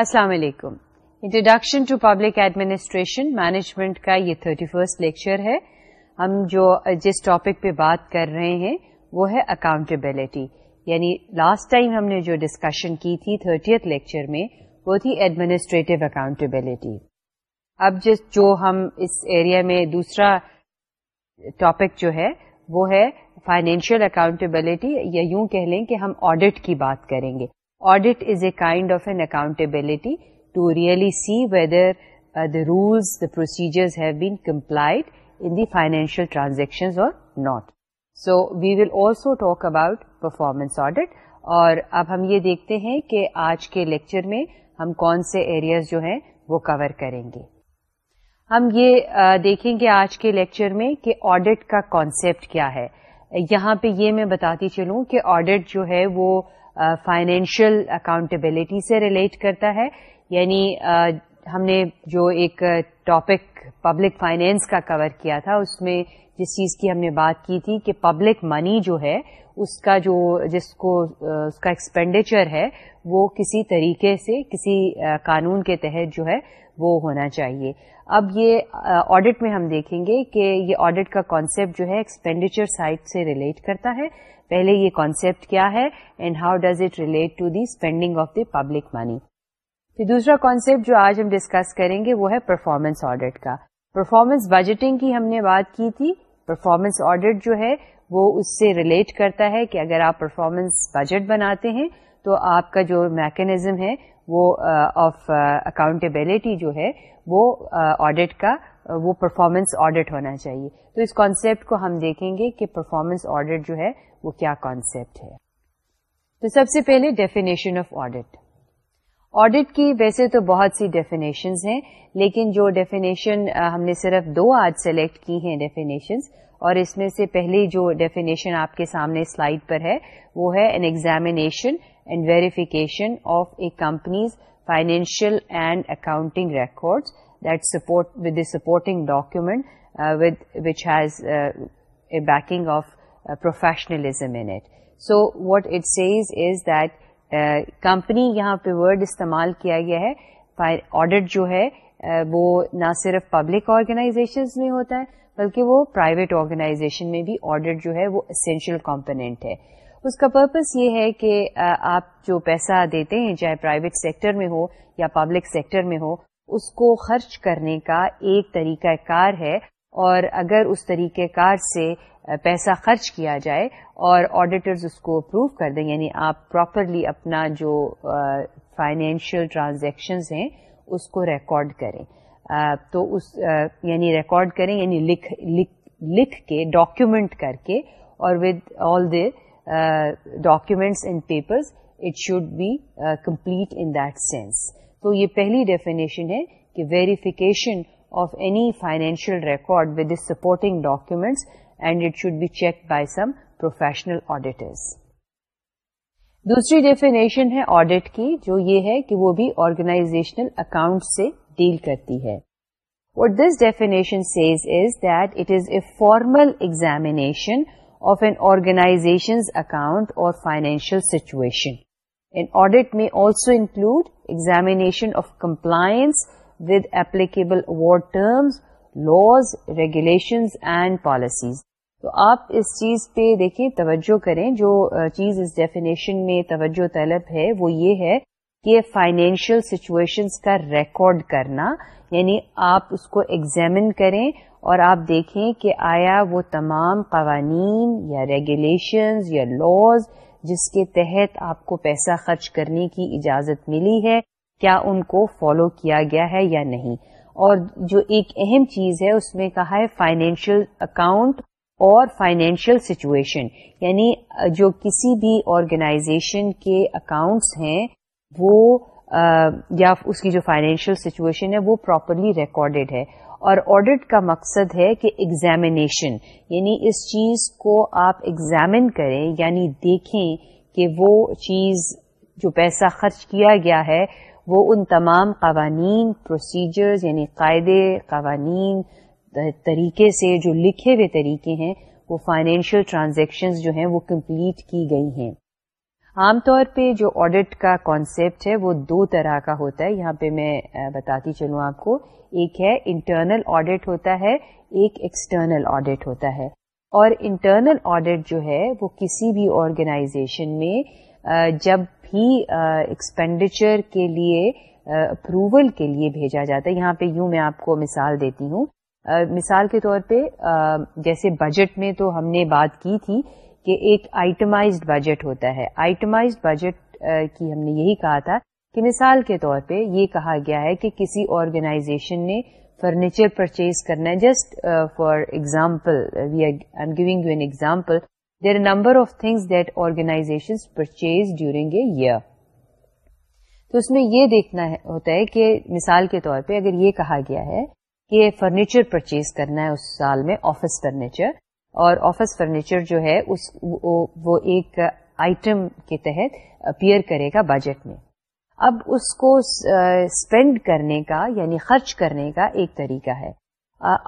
السلام علیکم introduction to public administration management کا یہ تھرٹی فرسٹ لیکچر ہے ہم جو جس ٹاپک پہ بات کر رہے ہیں وہ ہے اکاؤنٹیبلٹی یعنی لاسٹ ٹائم ہم نے جو ڈسکشن کی تھی تھرٹیتھ لیکچر میں وہ تھی ایڈمنسٹریٹو اکاؤنٹیبلٹی اب جس جو ہم اس ایریا میں دوسرا ٹاپک جو ہے وہ ہے فائنینشیل اکاؤنٹیبلٹی یا یوں کہہ لیں کہ ہم آڈٹ کی بات کریں گے audit is a kind of an to to really see whether the rules, the procedures have been complied in the financial transactions or not. So we will also talk about performance audit. اور اب ہم یہ دیکھتے ہیں کہ آج کے lecture میں ہم کون سے ایریاز جو ہیں وہ کور کریں گے ہم یہ دیکھیں گے آج کے لیکچر میں کہ آڈٹ کا کانسیپٹ کیا ہے یہاں پہ یہ میں بتاتی چلوں کہ آڈٹ جو ہے وہ فائنینشیل اکاؤنٹیبلٹی سے ریلیٹ کرتا ہے یعنی ہم نے جو ایک ٹاپک پبلک فائنینس کا کور کیا تھا اس میں جس چیز کی ہم نے بات کی تھی کہ پبلک منی جو ہے اس کا جو جس کو اس کا ایکسپینڈیچر ہے وہ کسی طریقے سے کسی قانون کے تحت جو ہے وہ ہونا چاہیے اب یہ آڈٹ میں ہم دیکھیں گے کہ یہ آڈٹ کا کانسیپٹ جو ہے ایکسپینڈیچر سائٹ سے ریلیٹ کرتا ہے پہلے یہ کانسیپٹ کیا ہے and how does it relate to the spending of the public money پھر دوسرا کانسیپٹ جو آج ہم ڈسکس کریں گے وہ ہے پرفارمنس آڈٹ کا پرفارمنس بجٹنگ کی ہم نے بات کی تھی پرفارمنس آڈٹ جو ہے وہ اس سے ریلیٹ کرتا ہے کہ اگر آپ پرفارمنس بجٹ بناتے ہیں تو آپ کا جو میکنیزم ہے وہ آف اکاؤنٹیبلٹی جو ہے وہ آڈٹ کا وہ پرفارمنس آڈٹ ہونا چاہیے تو اس کانسیپٹ کو ہم دیکھیں گے کہ پرفارمنس آڈٹ جو ہے وہ کیا کانسیپٹ ہے تو سب سے پہلے ڈیفینیشن آف آڈٹ آڈٹ کی ویسے تو بہت سی ڈیفینیشن ہیں لیکن جو ڈیفینیشن ہم نے صرف دو آج سلیکٹ کی ہیں ڈیفینیشن اور اس میں سے پہلی جو ڈیفینیشن آپ کے سامنے سلائیڈ پر ہے وہ ہے an examination and verification of a company's financial and accounting record this with supporting document which has backing of professionalism int so what it says is that company یہاں پہ ورڈ استعمال کیا گیا ہے آڈر جو ہے وہ نہ صرف پبلک آرگنائزیشن میں ہوتا ہے بلکہ وہ پرائیویٹ آرگنا میں بھی آڈر جو ہے وہ اسینشیل کمپونیٹ ہے اس کا پرپز یہ ہے کہ آپ جو پیسہ دیتے ہیں چاہے پرائیویٹ سیکٹر میں ہو یا پبلک سیکٹر میں ہو اس کو خرچ کرنے کا ایک طریقہ کار ہے اور اگر اس طریقہ کار سے پیسہ خرچ کیا جائے اور آڈیٹرز اس کو اپروو کر دیں یعنی آپ پراپرلی اپنا جو فائنینشیل ٹرانزیکشنز ہیں اس کو ریکارڈ کریں تو اس یعنی ریکارڈ کریں یعنی لکھ لکھ لکھ کے ڈاکیومنٹ کر کے اور with all the documents and papers it should be complete in that sense تو یہ پہلی ڈیفینیشن ہے کہ verification of any financial record with supporting documents and it should be check by some professional auditor دوسری definition ہے audit کی جو یہ ہے کہ وہ بھی آرگنائزیشنل اکاؤنٹ سے ڈیل کرتی ہے اور this definition says is that it is a formal examination of an organisation's account اور فائنینشیل سچویشن ان audit میں also include examination of compliance with applicable award terms laws regulations and policies تو آپ اس چیز پہ دیکھیں توجہ کریں جو چیز اس ڈیفینیشن میں توجہ طلب ہے وہ یہ ہے فائنینشیل سچویشنس کا ریکارڈ کرنا یعنی آپ اس کو ایگزامن کریں اور آپ دیکھیں کہ آیا وہ تمام قوانین یا ریگولیشنز یا لاز جس کے تحت آپ کو پیسہ خرچ کرنے کی اجازت ملی ہے کیا ان کو فالو کیا گیا ہے یا نہیں اور جو ایک اہم چیز ہے اس میں کہا ہے فائنینشیل اکاؤنٹ اور فائنینشیل سچویشن یعنی جو کسی بھی آرگنائزیشن کے اکاؤنٹس ہیں وہ یا اس کی جو فائنینشیل سچویشن ہے وہ پراپرلی ریکارڈیڈ ہے اور آڈٹ کا مقصد ہے کہ ایگزامینیشن یعنی اس چیز کو آپ ایگزامن کریں یعنی دیکھیں کہ وہ چیز جو پیسہ خرچ کیا گیا ہے وہ ان تمام قوانین پروسیجرز یعنی قاعدے قوانین طریقے سے جو لکھے ہوئے طریقے ہیں وہ فائنینشیل ٹرانزیکشنز جو ہیں وہ کمپلیٹ کی گئی ہیں عام طور پہ جو آڈٹ کا کانسیپٹ ہے وہ دو طرح کا ہوتا ہے یہاں پہ میں بتاتی چلوں آپ کو ایک ہے انٹرنل آڈٹ ہوتا ہے ایک ایکسٹرنل آڈٹ ہوتا ہے اور انٹرنل آڈٹ جو ہے وہ کسی بھی آرگنائزیشن میں جب بھی ایکسپینڈیچر کے لیے اپروول کے لیے بھیجا جاتا ہے یہاں پہ یوں میں آپ کو مثال دیتی ہوں مثال کے طور پہ جیسے بجٹ میں تو ہم نے بات کی تھی کہ ایک آئٹمائزڈ بجٹ ہوتا ہے آئٹمائزڈ بجٹ کی ہم نے یہی کہا تھا کہ مثال کے طور پہ یہ کہا گیا ہے کہ کسی آرگنائزیشن نے فرنیچر پرچیز کرنا ہے just for example we are giving you an example there are number of things that organisation purchase during a year تو اس میں یہ دیکھنا ہوتا ہے کہ مثال کے طور پہ اگر یہ کہا گیا ہے کہ فرنیچر پرچیز کرنا ہے اس سال میں آفس فرنیچر اور آفس فرنیچر جو ہے اس وہ ایک آئٹم کے تحت اپیئر کرے گا بجٹ میں اب اس کو اسپینڈ کرنے کا یعنی خرچ کرنے کا ایک طریقہ ہے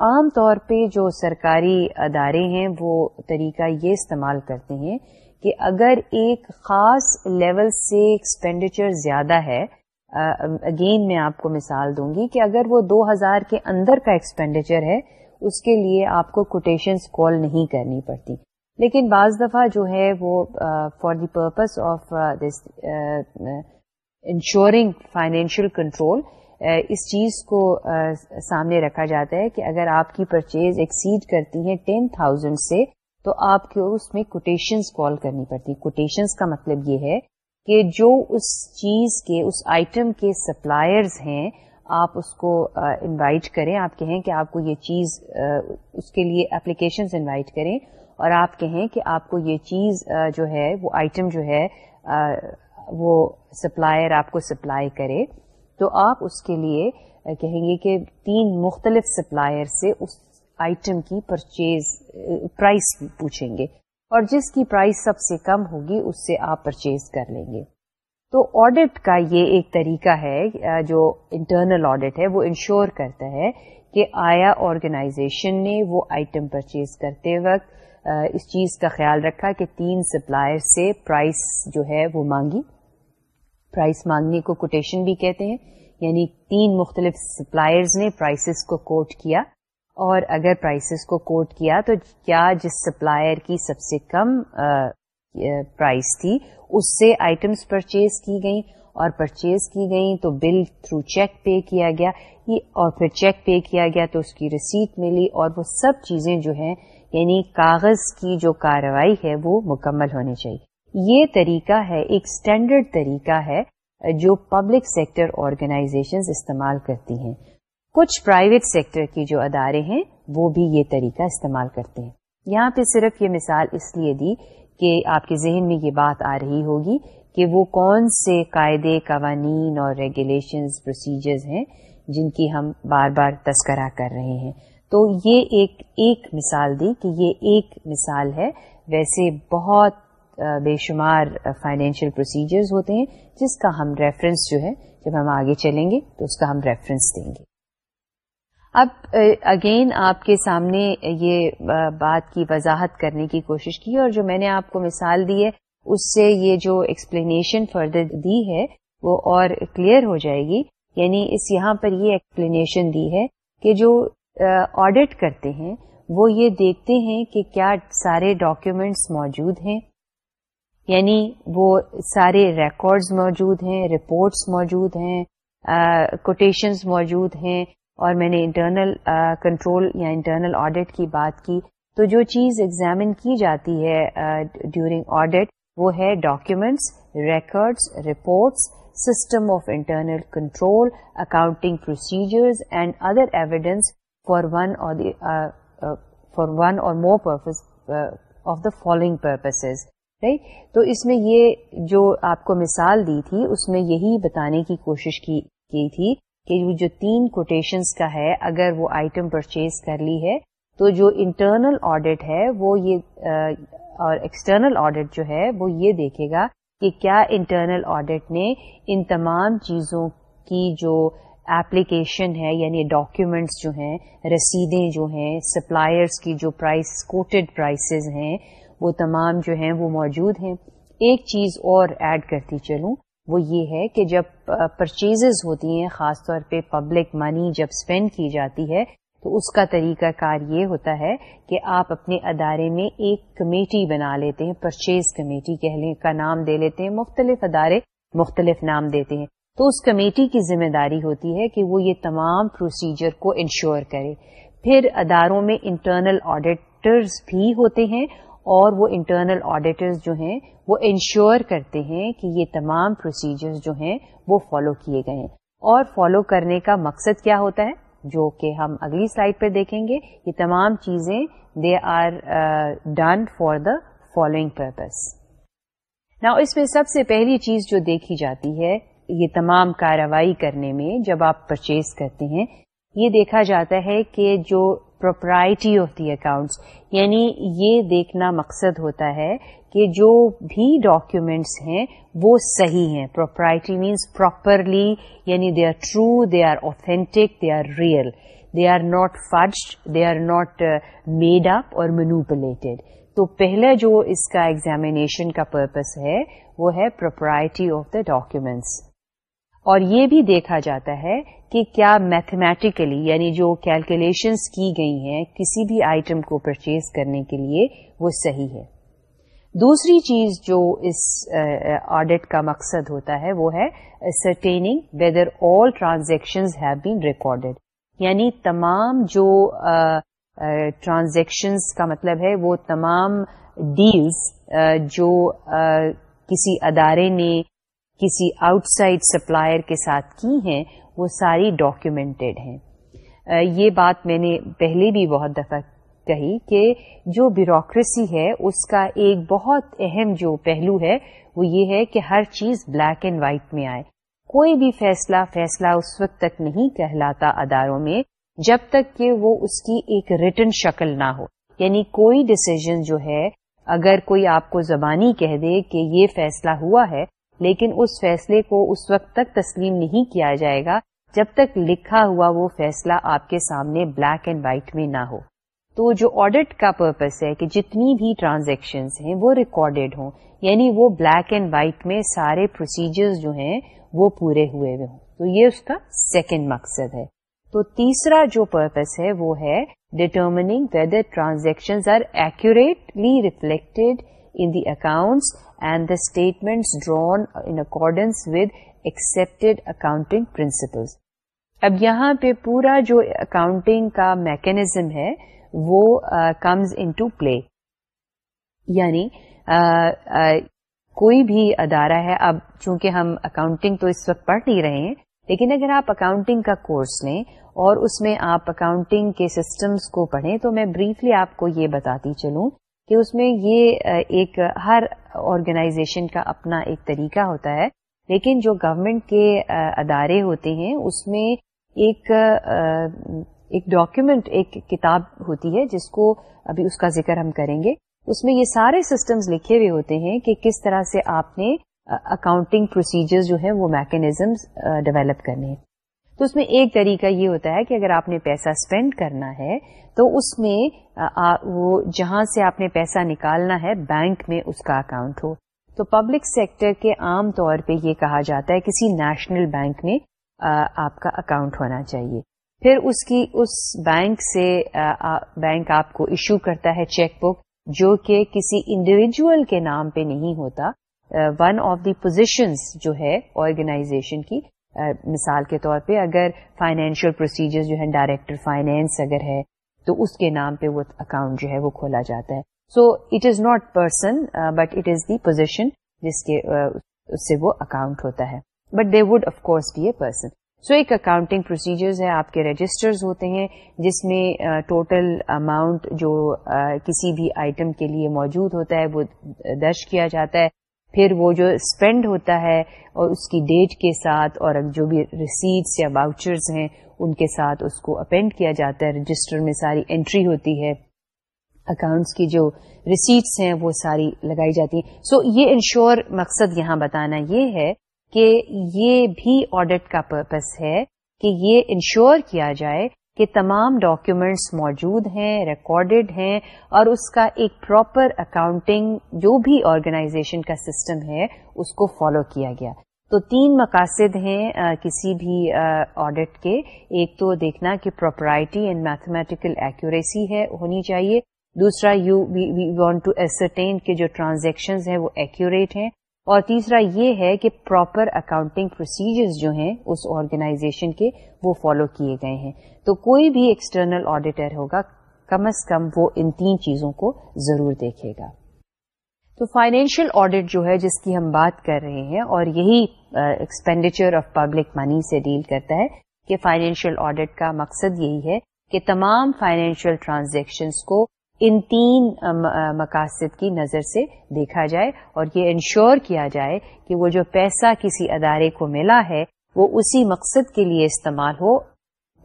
عام طور پہ جو سرکاری ادارے ہیں وہ طریقہ یہ استعمال کرتے ہیں کہ اگر ایک خاص لیول سے ایکسپینڈیچر زیادہ ہے اگین میں آپ کو مثال دوں گی کہ اگر وہ دو ہزار کے اندر کا ایکسپینڈیچر ہے اس کے لیے آپ کو کوٹیشنس کال نہیں کرنی پڑتی لیکن بعض دفعہ جو ہے وہ for the purpose of this insuring financial control اس چیز کو سامنے رکھا جاتا ہے کہ اگر آپ کی پرچیز ایکسیڈ کرتی ہے ٹین تھاؤزینڈ سے تو آپ کو اس میں کوٹیشنس کال کرنی پڑتی کوٹیشنس کا مطلب یہ ہے کہ جو اس چیز کے اس آئٹم کے سپلائرز ہیں آپ اس کو انوائٹ کریں آپ کہیں کہ آپ کو یہ چیز اس کے لیے اپلیکیشنز انوائٹ کریں اور آپ کہیں کہ آپ کو یہ چیز جو ہے وہ آئٹم جو ہے وہ سپلائر آپ کو سپلائی کرے تو آپ اس کے لیے کہیں گے کہ تین مختلف سپلائر سے اس آئٹم کی پرچیز پرائز پوچھیں گے اور جس کی پرائز سب سے کم ہوگی اس سے آپ پرچیز کر لیں گے تو آڈٹ کا یہ ایک طریقہ ہے جو انٹرنل آڈٹ ہے وہ انشور کرتا ہے کہ آیا آرگنائزیشن نے وہ آئٹم پرچیز کرتے وقت اس چیز کا خیال رکھا کہ تین سپلائر سے پرائس جو ہے وہ مانگی پرائس مانگنے کو کوٹیشن بھی کہتے ہیں یعنی تین مختلف سپلائرز نے پرائسز کو کوٹ کیا اور اگر پرائسز کو کوٹ کیا تو کیا جس سپلائر کی سب سے کم پرائز تھی اس سے آئٹمس پرچیز کی گئیں اور پرچیز کی گئیں تو بل تھرو چیک پے کیا گیا اور پھر چیک پے کیا گیا تو اس کی رسیٹ ملی اور وہ سب چیزیں جو ہیں یعنی کاغذ کی جو کاروائی ہے وہ مکمل ہونی چاہیے یہ طریقہ ہے ایک اسٹینڈرڈ طریقہ ہے جو پبلک سیکٹر آرگنائزیشن استعمال کرتی ہیں کچھ پرائیویٹ سیکٹر کی جو ادارے ہیں وہ بھی یہ طریقہ استعمال کرتے ہیں یہاں پہ صرف یہ مثال اس لیے دی کہ آپ کے ذہن میں یہ بات آ رہی ہوگی کہ وہ کون سے قاعدے قوانین اور ریگولیشنز پروسیجرز ہیں جن کی ہم بار بار تذکرہ کر رہے ہیں تو یہ ایک ایک مثال دی کہ یہ ایک مثال ہے ویسے بہت بے شمار فائنینشیل پروسیجرز ہوتے ہیں جس کا ہم ریفرنس جو ہے جب ہم آگے چلیں گے تو اس کا ہم ریفرنس دیں گے اب اگین آپ کے سامنے یہ بات کی وضاحت کرنے کی کوشش کی اور جو میں نے آپ کو مثال دی ہے اس سے یہ جو ایکسپلینیشن فردر دی ہے وہ اور کلیئر ہو جائے گی یعنی اس یہاں پر یہ ایکسپلینیشن دی ہے کہ جو آڈٹ کرتے ہیں وہ یہ دیکھتے ہیں کہ کیا سارے ڈاکیومینٹس موجود ہیں یعنی وہ سارے ریکارڈز موجود ہیں رپورٹس موجود ہیں کوٹیشنز موجود ہیں اور میں نے انٹرنل کنٹرول یا انٹرنل آڈٹ کی بات کی تو جو چیز ایگزامن کی جاتی ہے ڈیورنگ آڈٹ وہ ہے documents records reports system of internal control accounting procedures and other evidence for one for one or more purpose of the following purposes right تو اس میں یہ جو آپ کو مثال دی تھی اس میں یہی بتانے کی کوشش کی گئی تھی کہ وہ جو تین کوٹیشنس کا ہے اگر وہ آئٹم پرچیز کر لی ہے تو جو انٹرنل آڈٹ ہے وہ یہ اور ایکسٹرنل آڈٹ جو ہے وہ یہ دیکھے گا کہ کیا انٹرنل آڈٹ نے ان تمام چیزوں کی جو ایپلیکیشن ہے یعنی ڈاکیومینٹس جو ہیں رسیدیں جو ہیں سپلائرس کی جو پرائس کوٹیڈ پرائسز ہیں وہ تمام جو ہیں وہ موجود ہیں ایک چیز اور ایڈ کرتی چلوں وہ یہ ہے کہ جب پرچیزز ہوتی ہیں خاص طور پہ پبلک منی جب اسپینڈ کی جاتی ہے تو اس کا طریقہ کار یہ ہوتا ہے کہ آپ اپنے ادارے میں ایک کمیٹی بنا لیتے ہیں پرچیز کمیٹی کہلے کا نام دے لیتے ہیں مختلف ادارے مختلف نام دیتے ہیں تو اس کمیٹی کی ذمہ داری ہوتی ہے کہ وہ یہ تمام پروسیجر کو انشور کرے پھر اداروں میں انٹرنل آڈیٹرز بھی ہوتے ہیں اور وہ انٹرنل آڈیٹرز جو ہیں وہ انشور کرتے ہیں کہ یہ تمام پروسیجرز جو ہیں وہ فالو کیے گئے ہیں اور فالو کرنے کا مقصد کیا ہوتا ہے جو کہ ہم اگلی سلائڈ پہ دیکھیں گے یہ تمام چیزیں they are done for the following purpose نا اس میں سب سے پہلی چیز جو دیکھی جاتی ہے یہ تمام کاروائی کرنے میں جب آپ پرچیز کرتے ہیں یہ دیکھا جاتا ہے کہ جو پروپرائٹی آف دی اکاؤنٹس یعنی یہ دیکھنا مقصد ہوتا ہے کہ جو بھی ڈاکیومینٹس ہیں وہ صحیح ہیں پروپرائٹی مینس پراپرلی یعنی they are true they are authentic they are real they are not forge they are not made up or manipulated تو پہلا جو اس کا ایگزامینیشن کا پرپز ہے وہ ہے پروپرائٹی آف دا ڈاکومینٹس اور یہ بھی دیکھا جاتا ہے کہ کیا میتھمیٹیکلی یعنی جو کیلکولیشنس کی گئی ہیں کسی بھی آئٹم کو پرچیز کرنے کے لیے وہ صحیح ہے دوسری چیز جو اس آڈٹ کا مقصد ہوتا ہے وہ ہے ascertaining whether all transactions have been recorded یعنی تمام جو ٹرانزیکشنز کا مطلب ہے وہ تمام ڈیلز جو کسی ادارے نے کسی آؤٹ سائڈ سپلائر کے ساتھ کی ہیں وہ ساری ڈاکیومینٹیڈ ہیں یہ بات میں نے پہلے بھی بہت دفعہ کہی کہ جو بیوروکریسی ہے اس کا ایک بہت اہم جو پہلو ہے وہ یہ ہے کہ ہر چیز بلیک اینڈ وائٹ میں آئے کوئی بھی فیصلہ فیصلہ اس وقت تک نہیں کہلاتا اداروں میں جب تک کہ وہ اس کی ایک ریٹن شکل نہ ہو یعنی کوئی ڈسیزن جو ہے اگر کوئی آپ کو زبانی کہہ دے کہ یہ فیصلہ ہوا ہے لیکن اس فیصلے کو اس وقت تک تسلیم نہیں کیا جائے گا جب تک لکھا ہوا وہ فیصلہ آپ کے سامنے بلیک اینڈ وائٹ میں نہ ہو تو جو آڈٹ کا پرپس ہے کہ جتنی بھی ٹرانزیکشن ہیں وہ ریکارڈیڈ ہوں یعنی وہ بلیک اینڈ وائٹ میں سارے پروسیجر جو ہیں وہ پورے ہوئے ہوئے ہوں تو یہ اس کا سیکنڈ مقصد ہے تو تیسرا جو پرپس ہے وہ ہے determining whether transaction are actually reflected in the accounts and the statements drawn in accordance with accepted accounting principles. اب یہاں پہ پورا جو اکاؤنٹنگ کا میکنیزم ہے وہ کمز ان ٹو پلے یعنی کوئی بھی ادارہ ہے اب چونکہ ہم اکاؤنٹنگ تو اس وقت پڑھ نہیں رہے ہیں لیکن اگر آپ اکاؤنٹنگ کا کورس لیں اور اس میں آپ اکاؤنٹنگ کے سسٹمز کو پڑھیں تو میں بریفلی آپ کو یہ بتاتی چلوں کہ اس میں یہ ایک ہر آرگنائزیشن کا اپنا ایک طریقہ ہوتا ہے لیکن جو گورنمنٹ کے ادارے ہوتے ہیں اس میں ایک ایک ایک کتاب ہوتی ہے جس کو ابھی اس کا ذکر ہم کریں گے اس میں یہ سارے سسٹمز لکھے ہوئے ہوتے ہیں کہ کس طرح سے آپ نے اکاؤنٹنگ پروسیجر جو ہے وہ میکینزمز ڈیولپ کرنے ہیں تو اس میں ایک طریقہ یہ ہوتا ہے کہ اگر آپ نے پیسہ اسپینڈ کرنا ہے تو اس میں وہ جہاں سے آپ نے پیسہ نکالنا ہے بینک میں اس کا اکاؤنٹ ہو تو پبلک سیکٹر کے عام طور پہ یہ کہا جاتا ہے کسی نیشنل بینک میں آپ کا اکاؤنٹ ہونا چاہیے پھر اس کی اس بینک سے بینک آپ کو ایشو کرتا ہے چیک بک جو کہ کسی انڈیویجل کے نام پہ نہیں ہوتا ون آف دی پوزیشنز جو ہے آرگنائزیشن کی مثال کے طور پہ اگر فائنینشیل پروسیجر جو ہے ڈائریکٹر فائنینس اگر ہے تو اس کے نام پہ وہ اکاؤنٹ جو ہے وہ کھولا جاتا ہے so it is not person but it is the position جس کے اس سے وہ اکاؤنٹ ہوتا ہے but they would of course be a person so ایک اکاؤنٹنگ پروسیجرز ہے آپ کے رجسٹرز ہوتے ہیں جس میں ٹوٹل اماؤنٹ جو کسی بھی آئٹم کے لیے موجود ہوتا ہے وہ درج کیا جاتا ہے پھر وہ جو اسپینڈ ہوتا ہے اور اس کی ڈیٹ کے ساتھ اور جو بھی ریسیٹس یا باؤچرز ہیں ان کے ساتھ اس کو اپینڈ کیا جاتا ہے رجسٹر میں ساری انٹری ہوتی ہے اکاؤنٹس کی جو ریسیٹس ہیں وہ ساری لگائی جاتی ہیں سو so, یہ انشور مقصد یہاں بتانا یہ ہے کہ یہ بھی آڈٹ کا پرپس ہے کہ یہ انشور کیا جائے کہ تمام موجود ہیں ریکارڈڈ ہیں اور اس کا ایک پراپر اکاؤنٹنگ جو بھی آرگنائزیشن کا سسٹم ہے اس کو فالو کیا گیا تو تین مقاصد ہیں آ, کسی بھی آڈٹ کے ایک تو دیکھنا کہ پراپرائٹی اینڈ میتھمیٹیکل ایکوریسی ہے ہونی چاہیے دوسرا you we want to ascertain کہ جو ٹرانزیکشنز ہیں وہ ایکوریٹ ہیں اور تیسرا یہ ہے کہ پراپر اکاؤنٹنگ پروسیجرز جو ہیں اس آرگنائزیشن کے وہ فالو کیے گئے ہیں تو کوئی بھی ایکسٹرنل آڈیٹر ہوگا کم از کم وہ ان تین چیزوں کو ضرور دیکھے گا تو فائنینشیل آڈٹ جو ہے جس کی ہم بات کر رہے ہیں اور یہی ایکسپینڈیچر آف پبلک منی سے ڈیل کرتا ہے کہ فائنینشیل آڈٹ کا مقصد یہی ہے کہ تمام فائنینشیل ٹرانزیکشنس کو ان تین مقاصد کی نظر سے دیکھا جائے اور یہ انشور کیا جائے کہ وہ جو پیسہ کسی ادارے کو ملا ہے وہ اسی مقصد کے لیے استعمال ہو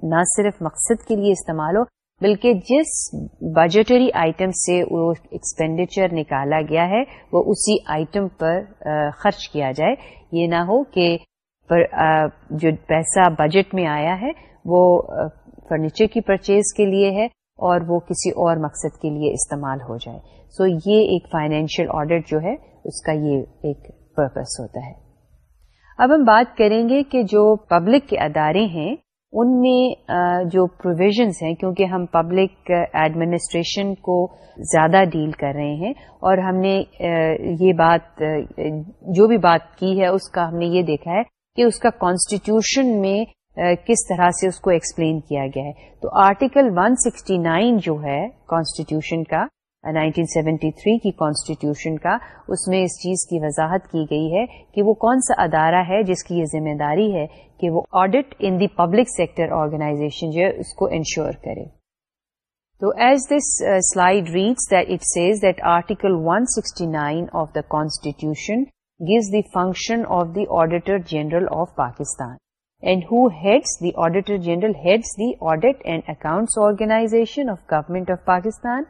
نہ صرف مقصد کے لیے استعمال ہو بلکہ جس بجٹری آئٹم سے وہ ایکسپینڈیچر نکالا گیا ہے وہ اسی آئٹم پر خرچ کیا جائے یہ نہ ہو کہ پر جو پیسہ بجٹ میں آیا ہے وہ فرنیچر کی پرچیز کے لیے ہے اور وہ کسی اور مقصد کے لیے استعمال ہو جائے سو so یہ ایک فائنینشیل آڈر جو ہے اس کا یہ ایک پرپز ہوتا ہے اب ہم بات کریں گے کہ جو پبلک کے ادارے ہیں ان میں جو پروویژنس ہیں کیونکہ ہم پبلک ایڈمنسٹریشن کو زیادہ ڈیل کر رہے ہیں اور ہم نے یہ بات جو بھی بات کی ہے اس کا ہم نے یہ دیکھا ہے کہ اس کا کانسٹیٹیوشن میں کس طرح سے اس کو ایکسپلین کیا گیا ہے تو آرٹیکل 169 جو ہے کانسٹیٹیوشن کا 1973 کی کانسٹیٹیوشن کا اس میں اس چیز کی وضاحت کی گئی ہے کہ وہ کون سا ادارہ ہے جس کی یہ ذمہ داری ہے کہ وہ audit in the public sector organisation جو ہے اس کو انشور کرے تو as this slide reads that it says that article 169 sixty nine of the constitution gives the function of the auditor general of Pakistan and who head the auditor general heads the audit and account organisation of government of Pakistan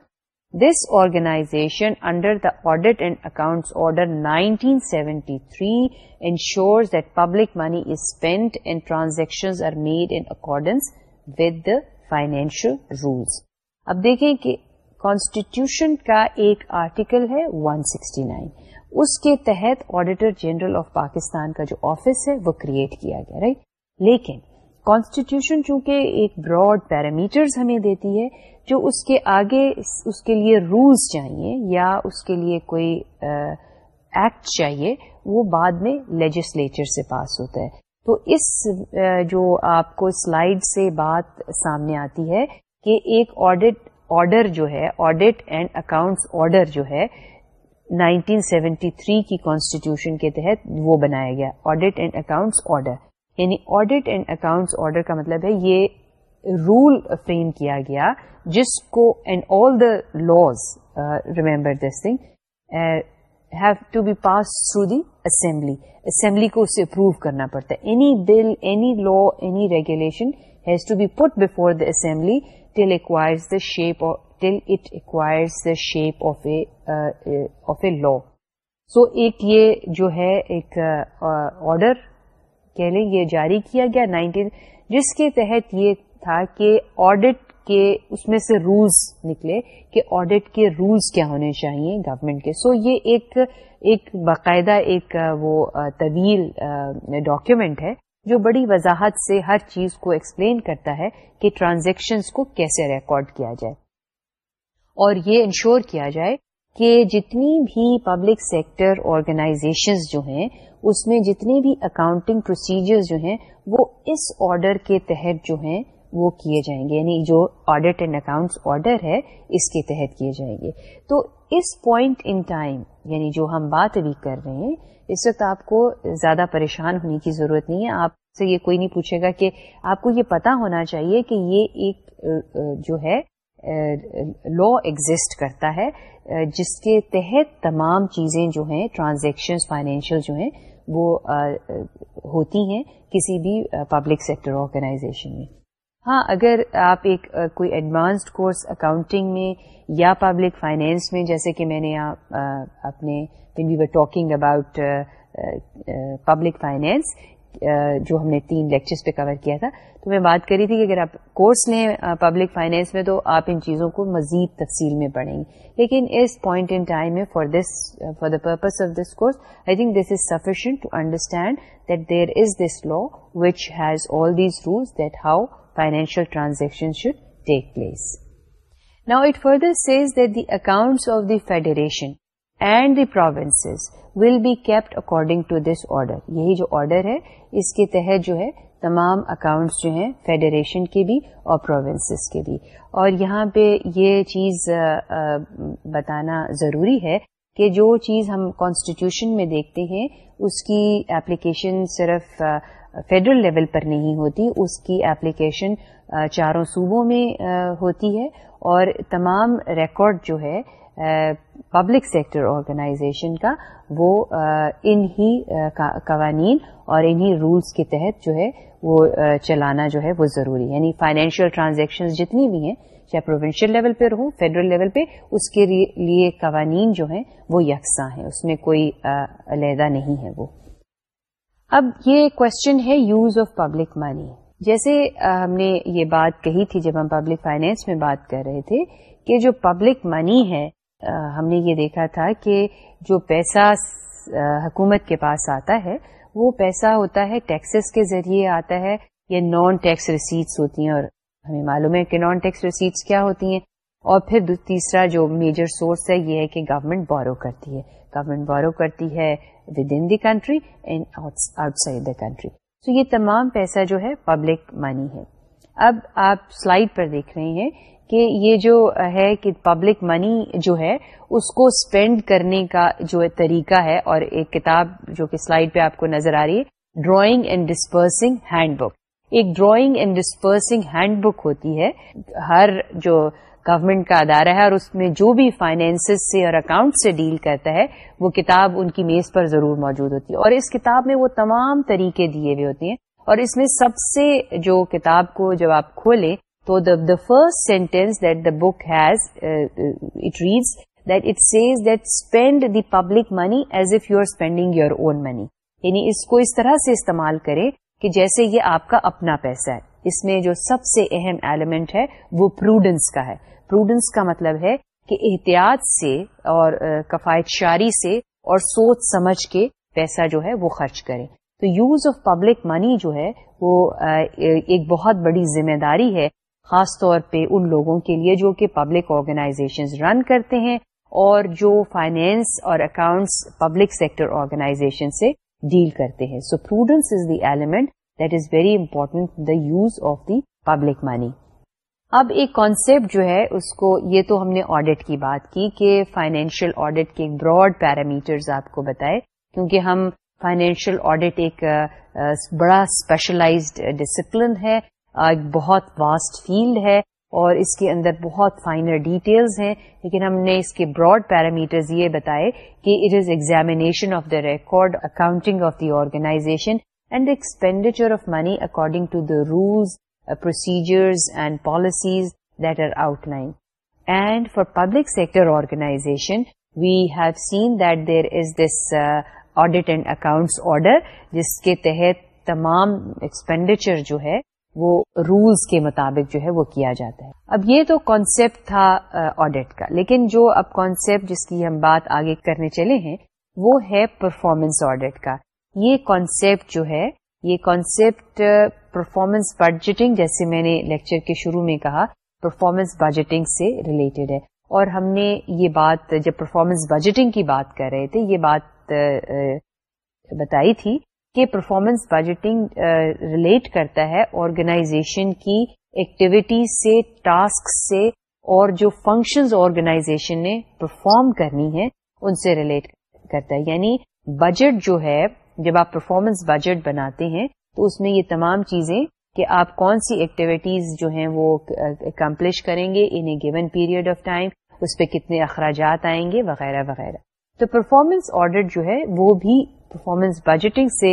this organisation under the audit and accounts order nineteen seventy three ensuring money is spend and transaction are made in accordance with the financial rules اب دیکھیں کہ constitution کا ایک article ہے 169 اس کے تحت auditor general of Pakistan کا جو آفس ہے وہ کریٹ کیا گیا رائٹ right? لیکن کانسٹیٹیوشن چونکہ ایک براڈ پیرامیٹرز ہمیں دیتی ہے جو اس کے آگے اس کے لیے رولز چاہیے یا اس کے لیے کوئی ایکٹ چاہیے وہ بعد میں لیجسلیچر سے پاس ہوتا ہے تو اس جو آپ کو سلائیڈ سے بات سامنے آتی ہے کہ ایک آڈٹ آڈر جو ہے آڈٹ اینڈ اکاؤنٹس آرڈر جو ہے 1973 کی کانسٹیٹیوشن کے تحت وہ بنایا گیا آڈٹ اینڈ اکاؤنٹس آرڈر یعنی آڈیٹ اینڈ اکاؤنٹس آرڈر کا مطلب ہے یہ رول فریم کیا گیا جس کو and all the laws remember this thing have to be pass through the assembly assembly کو اسے اپروو کرنا پڑتا ہے any bill any law any regulation has to be put before the assembly till acquires the shape till it acquires the shape of a of a law so ایک یہ جو ہے ایک آڈر uh, uh, کہہ لیں یہ جاری کیا گیا نائنٹین جس کے تحت یہ تھا کہ آڈٹ کے اس میں سے رولس نکلے کہ آڈٹ کے رولس کیا ہونے چاہیے گورمنٹ کے سو یہ ایک باقاعدہ ایک وہ طویل ڈاکیومینٹ ہے جو بڑی وضاحت سے ہر چیز کو ایکسپلین کرتا ہے کہ ٹرانزیکشنز کو کیسے ریکارڈ کیا جائے اور یہ انشور کیا جائے کہ جتنی بھی پبلک سیکٹر آرگنائزیشن جو ہیں اس میں جتنے بھی اکاؤنٹنگ پروسیجر جو ہیں وہ اس آرڈر کے تحت جو ہیں وہ کیے جائیں گے یعنی جو آڈیٹ اینڈ اکاؤنٹس آرڈر ہے اس کے تحت کیے جائیں گے تو اس پوائنٹ ان ٹائم یعنی جو ہم بات ابھی کر رہے ہیں اس وقت آپ کو زیادہ پریشان ہونے کی ضرورت نہیں ہے آپ سے یہ کوئی نہیں پوچھے گا کہ آپ کو یہ پتا ہونا چاہیے کہ یہ ایک جو ہے لا ایگزٹ کرتا ہے جس کے تحت تمام چیزیں جو ہیں ٹرانزیکشنز فائنینشیل جو ہیں وہ ہوتی ہیں کسی بھی پبلک سیکٹر آرگنائزیشن میں ہاں اگر آپ ایک کوئی ایڈوانسڈ کورس اکاؤنٹنگ میں یا پبلک فائنینس میں جیسے کہ میں نے اپنے ٹاکنگ اباؤٹ پبلک فائنینس جو ہم نے تین لیکچرز پہ کور کیا تھا تو میں بات کری تھی کہ اگر آپ کورس لیں پبلک فائنینس میں تو آپ ان چیزوں کو مزید تفصیل میں پڑھیں گے لیکن اس پوائنٹ ان ٹائم میں for this for the purpose of this course I think this is sufficient to understand that there is this law which has all these rules that how financial transaction should take place now it further says that the accounts of the federation and the provinces will be kept according to this order یہی جو order ہے اس کے تحت جو ہے تمام accounts جو ہیں فیڈریشن کے بھی اور پروونسز کے بھی اور یہاں پہ یہ چیز بتانا ضروری ہے کہ جو چیز ہم کانسٹیٹیوشن میں دیکھتے ہیں اس کی اپلیکیشن صرف فیڈرل لیول پر نہیں ہوتی اس کی اپلیکیشن چاروں صوبوں میں ہوتی ہے اور تمام ریکارڈ جو ہے پبلک سیکٹر آرگنائزیشن کا وہ انہی قوانین اور انہی رولس کے تحت جو ہے وہ چلانا جو ہے وہ ضروری ہے یعنی فائنینشیل ٹرانزیکشن جتنی بھی ہیں چاہے پروونشل لیول پہ رہوں فیڈرل لیول پہ اس کے لیے قوانین جو ہیں وہ یکساں ہیں اس میں کوئی علیحدہ نہیں ہے وہ اب یہ کوشچن ہے یوز آف پبلک منی جیسے ہم نے یہ بات کہی تھی جب ہم پبلک فائنینس میں بات کر رہے تھے کہ جو پبلک منی ہے ہم نے یہ دیکھا تھا کہ جو پیسہ حکومت کے پاس آتا ہے وہ پیسہ ہوتا ہے ٹیکسز کے ذریعے آتا ہے یا نان ٹیکس ریسیٹس ہوتی ہیں اور ہمیں معلوم ہے کہ نان ٹیکس ریسیٹس کیا ہوتی ہیں اور پھر تیسرا جو میجر سورس ہے یہ ہے کہ گورنمنٹ بورو کرتی ہے گورنمنٹ بورو کرتی ہے within the country and outside the country تو یہ تمام پیسہ جو ہے پبلک منی ہے اب آپ سلائڈ پر دیکھ رہے ہیں کہ یہ جو ہے کہ پبلک منی جو ہے اس کو اسپینڈ کرنے کا جو طریقہ ہے اور ایک کتاب جو کہ سلائڈ پہ آپ کو نظر آ رہی ہے drawing and dispersing handbook ایک drawing and dispersing handbook ہوتی ہے ہر جو گورمنٹ کا ادارہ ہے اور اس میں جو بھی فائنینس سے اور اکاؤنٹ سے ڈیل کرتا ہے وہ کتاب ان کی میز پر ضرور موجود ہوتی ہے اور اس کتاب میں وہ تمام طریقے دیے ہوئے ہوتے ہیں اور اس میں سب سے جو کتاب کو جب آپ کھولیں تو the first sentence that the book has it reads that it says that spend the public money as if you are spending your own money یعنی اس کو اس طرح سے استعمال کرے کہ جیسے یہ آپ کا اپنا پیسہ ہے اس میں جو سب سے اہم ایلیمنٹ ہے وہ پروڈنس کا ہے پروڈنس کا مطلب ہے کہ احتیاط سے اور کفایت شاری سے اور سوچ سمجھ کے پیسہ جو ہے وہ خرچ کرے تو یوز آف پبلک منی جو ہے وہ ایک بہت بڑی ذمہ داری ہے خاص طور پہ ان لوگوں کے لیے جو کہ پبلک آرگنائزیشن رن کرتے ہیں اور جو فائنینس اور اکاؤنٹس پبلک سیکٹر آرگنائزیشن سے ڈیل کرتے ہیں so prudence is the element that is very important the use of the public money اب ایک کانسیپٹ جو ہے اس کو یہ تو ہم نے آڈٹ کی بات کی کہ فائنینشیل آڈٹ کے ایک براڈ پیرامیٹرز آپ کو بتائے کیونکہ ہم فائنینشیل آڈٹ ایک بڑا اسپیشلائزڈ ڈسپلن ہے ایک بہت واسٹ فیلڈ ہے اور اس کے اندر بہت فائنر ڈیٹیلز ہیں لیکن ہم نے اس کے براڈ پیرامیٹرز یہ بتائے کہ it is examination of the record accounting of the organisation and expenditure of money according to the rules procedures and policies that are outline and for public sector organisation we have seen that there is this audit and accounts order جس کے تحت تمام expenditure جو ہے وہ rules کے مطابق جو ہے وہ کیا جاتا ہے اب یہ تو کانسیپٹ تھا آڈیٹ کا لیکن جو اب کانسیپٹ جس کی ہم بات آگے کرنے چلے ہیں وہ ہے پرفارمنس آڈیٹ کا یہ کانسیپٹ جو ہے یہ کانسیپٹ پرفارمنس بجٹنگ جیسے میں نے لیکچر کے شروع میں کہا پرفارمنس بجٹنگ سے ریلیٹڈ ہے اور ہم نے یہ بات جب پرفارمنس بجٹنگ کی بات کر رہے تھے یہ بات بتائی تھی کہ پرفارمنس بجٹنگ ریلیٹ کرتا ہے آرگنائزیشن کی ایکٹیویٹی سے ٹاسک سے اور جو فنکشن آرگنائزیشن نے پرفارم کرنی ہے ان سے ریلیٹ کرتا ہے یعنی بجٹ جو ہے جب آپ پرفارمنس بجٹ بناتے ہیں تو اس میں یہ تمام چیزیں کہ آپ کون سی ایکٹیویٹیز جو ہیں وہ اکمپلش uh, کریں گے in a given period of time اس پہ کتنے اخراجات آئیں گے وغیرہ وغیرہ تو پرفارمنس آڈر جو ہے وہ بھی پرفارمنس بجٹنگ سے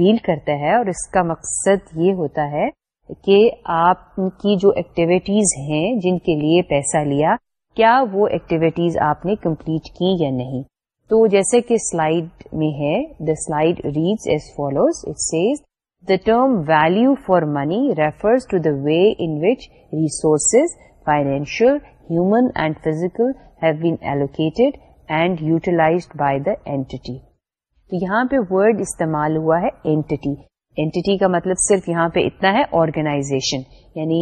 ڈیل کرتا ہے اور اس کا مقصد یہ ہوتا ہے کہ آپ کی جو ایکٹیویٹیز ہیں جن کے لیے پیسہ لیا کیا وہ ایکٹیویٹیز آپ نے کمپلیٹ کی یا نہیں تو جیسے کہ سلائڈ میں ہے the slide read as follows it says the term value for money refers to the way in which resources financial human and physical have been allocated and utilise by the entity تو یہاں پہ word استعمال ہوا ہے entity entity کا مطلب صرف یہاں پہ اتنا ہے آرگنائزیشن یعنی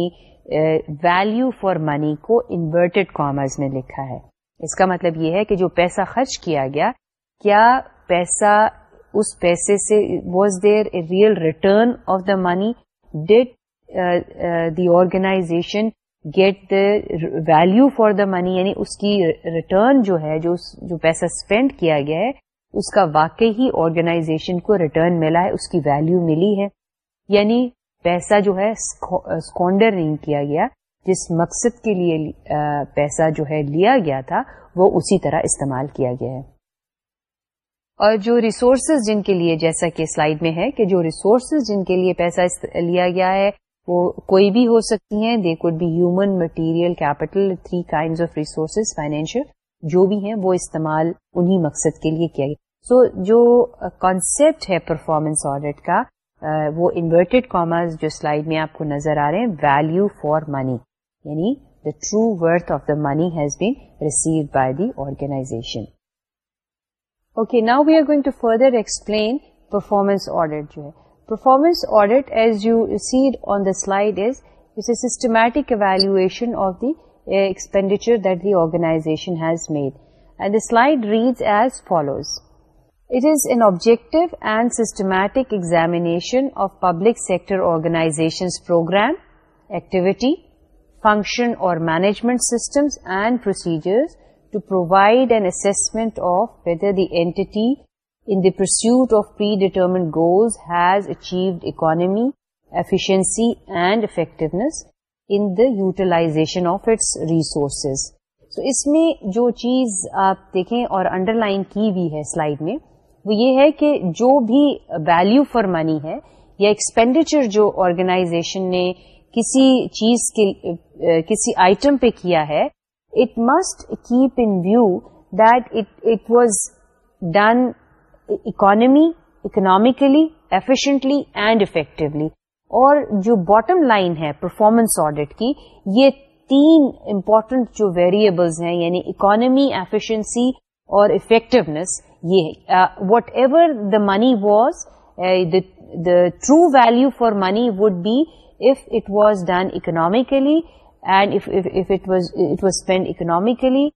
ویلو فار منی کو انورٹیڈ کامرس میں لکھا ہے اس کا مطلب یہ ہے کہ جو پیسہ خرچ کیا گیا کیا پیسہ اس پیسے سے was there real return of the money that the organisation get the value for the money یعنی اس کی ریٹرن جو ہے جو جو پیسہ اسپینڈ کیا گیا ہے اس کا واقعی آرگنائزیشن کو ریٹرن ملا ہے اس کی ویلو ملی ہے یعنی پیسہ جو ہے اسکونڈر نہیں کیا گیا جس مقصد کے لیے پیسہ جو ہے لیا گیا تھا وہ اسی طرح استعمال کیا گیا ہے اور جو ریسورسز جن کے لیے جیسا کہ سلائیڈ میں ہے کہ جو ریسورسز جن کے لیے پیسہ لیا گیا ہے وہ کوئی بھی ہو سکتی ہیں they could be human material capital three kind of resources financial جو بھی ہیں وہ استعمال انہی مقصد کے لیے کیا گیا سو so, جو کانسیپٹ ہے پرفارمنس آڈیٹ کا وہ انورٹیڈ کامرس جو سلائڈ میں آپ کو نظر آ رہے ہیں ویلو فار منی یعنی the true worth of the money has been received by the organisation okay now we are going to further explain performance audit جو ہے Performance audit, as you see it on the slide, is a systematic evaluation of the uh, expenditure that the organization has made. And the slide reads as follows. It is an objective and systematic examination of public sector organizations' program, activity, function or management systems and procedures to provide an assessment of whether the entity in the the predetermined goals achieved economy efficiency and effectiveness in utilisation of its resources اس میں جو چیز آپ دیکھیں اور under line کی بھی ہے slide میں وہ یہ ہے کہ جو بھی ویلو فار منی ہے یا ایکسپینڈیچر جو آرگنائزیشن نے کسی چیز کے کسی آئٹم پہ کیا ہے it must keep in view that it was done economy economically efficiently and effectively اور جو باٹم لائن ہے پرفارمنس آڈیٹ کی یہ تین امپورٹنٹ جو ویریبلز ہیں یعنی اکانمی ایفیشنسی اور افیکٹونیس یہ whatever the money was the true value for money would be if it was done economically and it was spend economically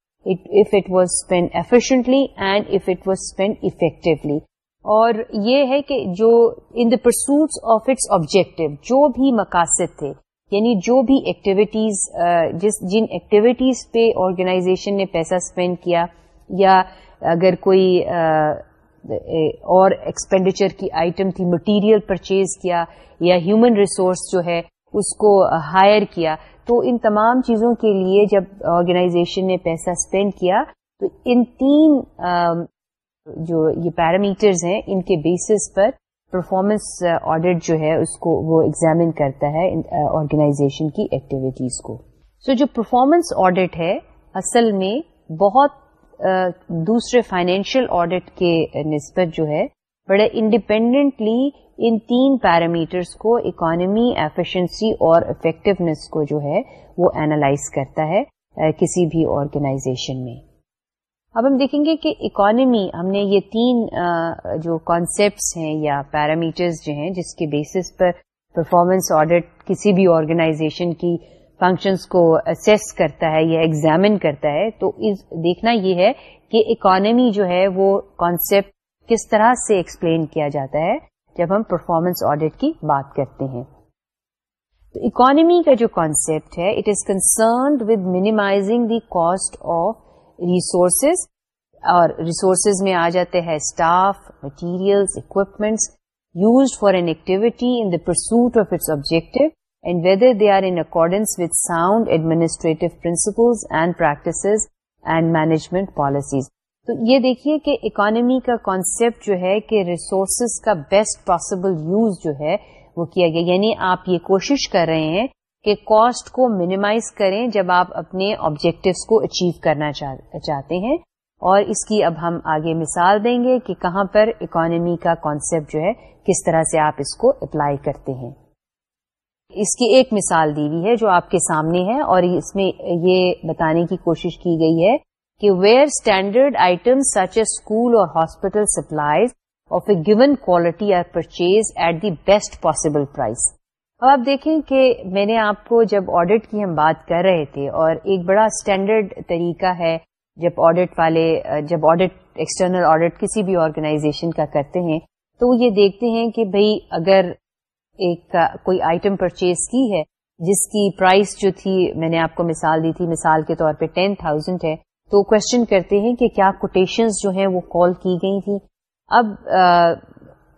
اور یہ ہے کہ جو in the pursuits of its objective جو بھی مقاصد تھے یعنی جو بھی ایکٹیویٹیز uh, جس جن ایکٹیویٹیز پہ آرگنائزیشن نے پیسہ اسپینڈ کیا یا اگر کوئی uh, اور ایکسپینڈیچر کی آئٹم تھی مٹیریل پرچیز کیا یا ہیومن ریسورس جو ہے اس کو ہائر کیا تو ان تمام چیزوں کے لیے جب آرگنائزیشن نے پیسہ اسپینڈ کیا تو ان تین جو یہ پیرامیٹرز ہیں ان کے بیسس پر پرفارمنس آڈٹ جو ہے اس کو وہ ایگزامن کرتا ہے آرگنائزیشن کی ایکٹیویٹیز کو سو so, جو پرفارمنس آڈٹ ہے اصل میں بہت دوسرے فائنینشیل آڈٹ کے نسبت جو ہے بڑے انڈیپینڈنٹلی ان تین پیرامیٹرس کو اکانمی ایفیشنسی اور افیکٹونیس کو جو ہے وہ اینالائز کرتا ہے کسی بھی آرگنائزیشن میں اب ہم دیکھیں گے کہ اکانمی ہم نے یہ تین جو کانسیپٹس ہیں یا پیرامیٹرز جو ہیں جس کے بیسس پر پرفارمنس آڈٹ کسی بھی آرگنائزیشن کی فنکشنس کو اسیس کرتا ہے یا ایگزامن کرتا ہے تو دیکھنا یہ ہے کہ اکانومی جو ہے وہ کانسیپٹ کس طرح سے ایکسپلین کیا جاتا ہے جب ہم پرفارمنس آڈیٹ کی بات کرتے ہیں تو اکانمی کا جو کانسیپٹ ہے it is concerned with minimising the cost of resources اور ریسورسز میں آ جاتے ہیں staff material equipments use for an activity in the pursuit of its objective and whether they are accordance with sound administrative principles and practices and management policies تو یہ دیکھیے کہ economy کا کانسیپٹ جو ہے کہ ریسورسز کا بیسٹ پاسبل یوز جو ہے وہ کیا گیا یعنی آپ یہ کوشش کر رہے ہیں کہ کاسٹ کو منیمائز کریں جب آپ اپنے آبجیکٹوس کو اچیو کرنا چاہتے ہیں اور اس کی اب ہم آگے مثال دیں گے کہ کہاں پر اکانمی کا کانسیپٹ جو ہے کس طرح سے آپ اس کو اپلائی کرتے ہیں اس کی ایک مثال دی ہوئی ہے جو آپ کے سامنے ہے اور اس میں یہ بتانے کی کوشش کی گئی ہے کہ where standard item such a school or hospital supplies of a given quality are purchase at the best possible price اب آپ دیکھیں کہ میں نے آپ کو جب آڈٹ کی ہم بات کر رہے تھے اور ایک بڑا اسٹینڈرڈ طریقہ ہے جب آڈٹ والے جب آڈٹ ایکسٹرنل آڈٹ کسی بھی آرگنائزیشن کا کرتے ہیں تو وہ یہ دیکھتے ہیں کہ بھئی اگر ایک کوئی آئٹم پرچیز کی ہے جس کی پرائز جو تھی میں نے آپ کو مثال دی تھی مثال کے طور پہ ٹین تھاؤزینڈ ہے تو کوشچن کرتے ہیں کہ کیا کوٹیشن جو ہیں وہ کال کی گئی تھی اب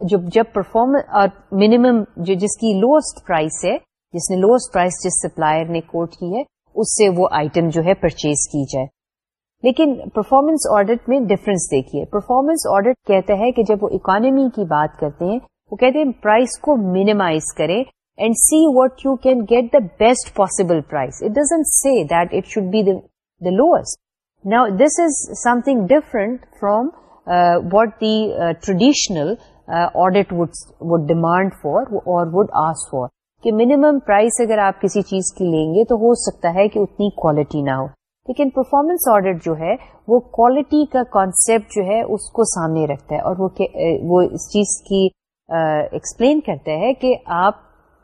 جب جب پرفارمنس منیمم جو جس کی لوئسٹ پرائز ہے جس نے لوئسٹ پرائز جس سپلائر نے کوٹ کی ہے اس سے وہ آئٹم جو ہے پرچیز کی جائے لیکن پرفارمنس آڈٹ میں ڈفرنس دیکھیے پرفارمنس آڈٹ کہتا ہے کہ جب وہ اکانمی کی بات کرتے ہیں وہ کہتے ہیں پرائز کو مینیمائز کریں and see what you can get the best possible price it doesn't see that it should be the lowest نا this is something traditional uh, what the traditional audit for would demand for for. کہ minimum price اگر آپ کسی چیز کی لیں گے تو ہو سکتا ہے کہ اتنی کوالٹی نہ ہو لیکن پرفارمنس آڈر جو ہے وہ کوالٹی کا کانسیپٹ جو ہے اس کو سامنے رکھتا ہے اور وہ اس چیز کی ایکسپلین کرتا ہے کہ آپ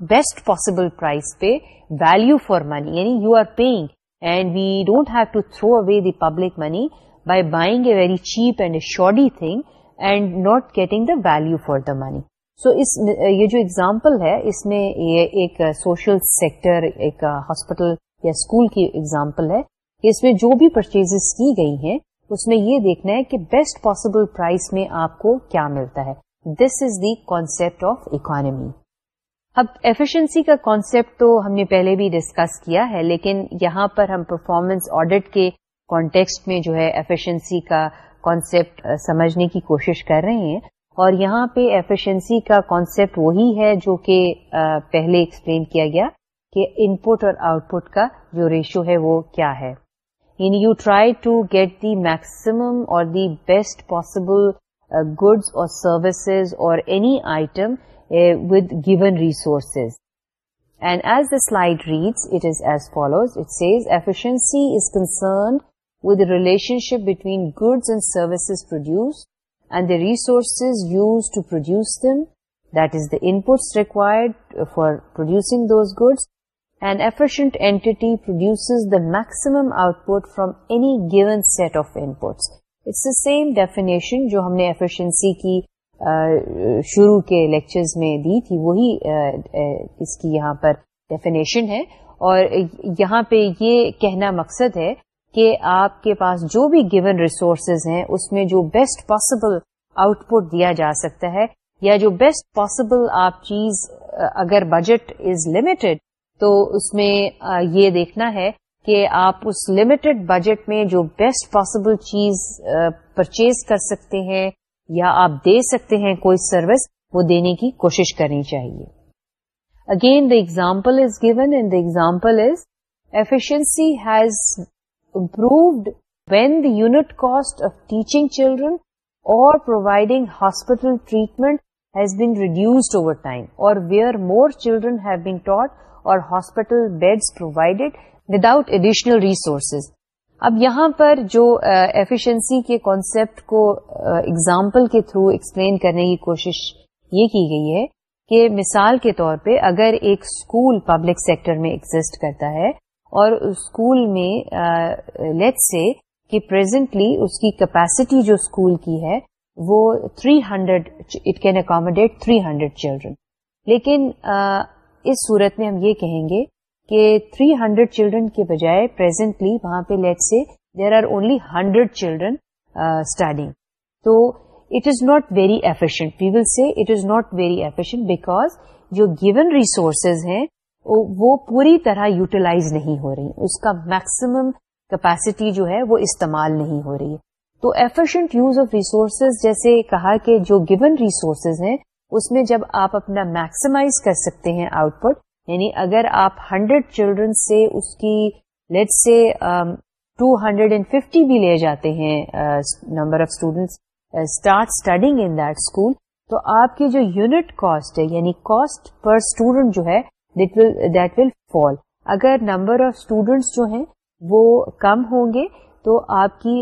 بیسٹ پاسبل پرائز پہ ویلو فار منی یعنی you are paying and we don't have to throw away the public money by buying a very cheap and a shoddy thing and not getting the value for the money so اس یہ جو example ہے اس میں یہ ایک social sector ایک hospital یا school کی ہے اس میں جو بھی پرچیز کی گئی ہیں اس میں یہ دیکھنا ہے کہ بیسٹ پاسبل پرائز میں آپ کو کیا ملتا ہے this is the concept of economy اب ایفیشنسی کا کانسیپٹ تو ہم نے پہلے بھی ڈسکس کیا ہے لیکن یہاں پر ہم پرفارمنس آڈٹ کے کانٹیکسٹ میں جو ہے ایفیشنسی کا کانسیپٹ سمجھنے کی کوشش کر رہے ہیں اور یہاں پہ ایفیشنسی کا کانسیپٹ وہی ہے جو کہ پہلے ایکسپلین کیا گیا کہ ان پٹ اور آؤٹ پٹ کا جو ریشو ہے وہ کیا ہے یعنی you try to get the maximum اور the best possible goods or services or any item with given resources. And as the slide reads, it is as follows. It says, efficiency is concerned with the relationship between goods and services produced and the resources used to produce them, that is the inputs required for producing those goods. An efficient entity produces the maximum output from any given set of inputs. It's the same definition جو ہم نے efficiency کی شروع کے lectures میں دی تھی وہی اس کی یہاں پر ڈیفینیشن ہے اور یہاں پہ یہ کہنا مقصد ہے کہ آپ کے پاس جو بھی گیون ریسورسز ہیں اس میں جو بیسٹ پاسبل آؤٹ پٹ دیا جا سکتا ہے یا جو بیسٹ پاسبل آپ چیز اگر بجٹ از لمیٹڈ تو اس میں یہ دیکھنا ہے کہ آپ اس لمیٹڈ بجٹ میں جو بیسٹ پاسبل چیز پرچیز کر سکتے ہیں یا آپ دے سکتے ہیں کوئی سروس وہ دینے کی کوشش کرنی چاہیے again the example is given and the example is efficiency has improved when the unit cost of teaching children اور providing hospital treatment has been reduced over time اور where more children have been taught اور hospital beds provided without additional resources اب یہاں پر جو efficiency کے concept کو example کے تھرو ایکسپلین کرنے کی کوشش یہ کی گئی ہے کہ مثال کے طور پہ اگر ایک اسکول پبلک سیکٹر میں ایگزٹ کرتا ہے اور اسکول میں لیٹ سے کہ پریزنٹلی اس کی کیپیسٹی جو اسکول کی ہے وہ 300 hundred it can accommodate three hundred children لیکن اس صورت میں ہم یہ کہیں گے تھری ہنڈریڈ چلڈرن کے بجائے پرزینٹلی وہاں پہ let say there are only hundred children study تو it is not very efficient will say it is not very efficient because جو گیون ریسورسز ہیں وہ پوری طرح یوٹیلائز نہیں ہو رہی اس کا میکسیمم کیپیسٹی جو ہے وہ استعمال نہیں ہو رہی ہے تو ایفیشینٹ یوز آف ریسورسز جیسے کہا کہ جو گیون ریسورسز ہیں اس میں جب آپ اپنا میکسیمائز کر سکتے ہیں آؤٹ پٹ یعنی اگر آپ ہنڈریڈ چلڈرن سے اس کی let's say two hundred and fifty بھی لے جاتے ہیں number of students start studying in that school تو آپ کی جو یونٹ کاسٹ ہے یعنی کاسٹ پر اسٹوڈینٹ جو ہے دیٹ ول فال اگر نمبر آف اسٹوڈینٹس جو ہیں وہ کم ہوں گے تو آپ کی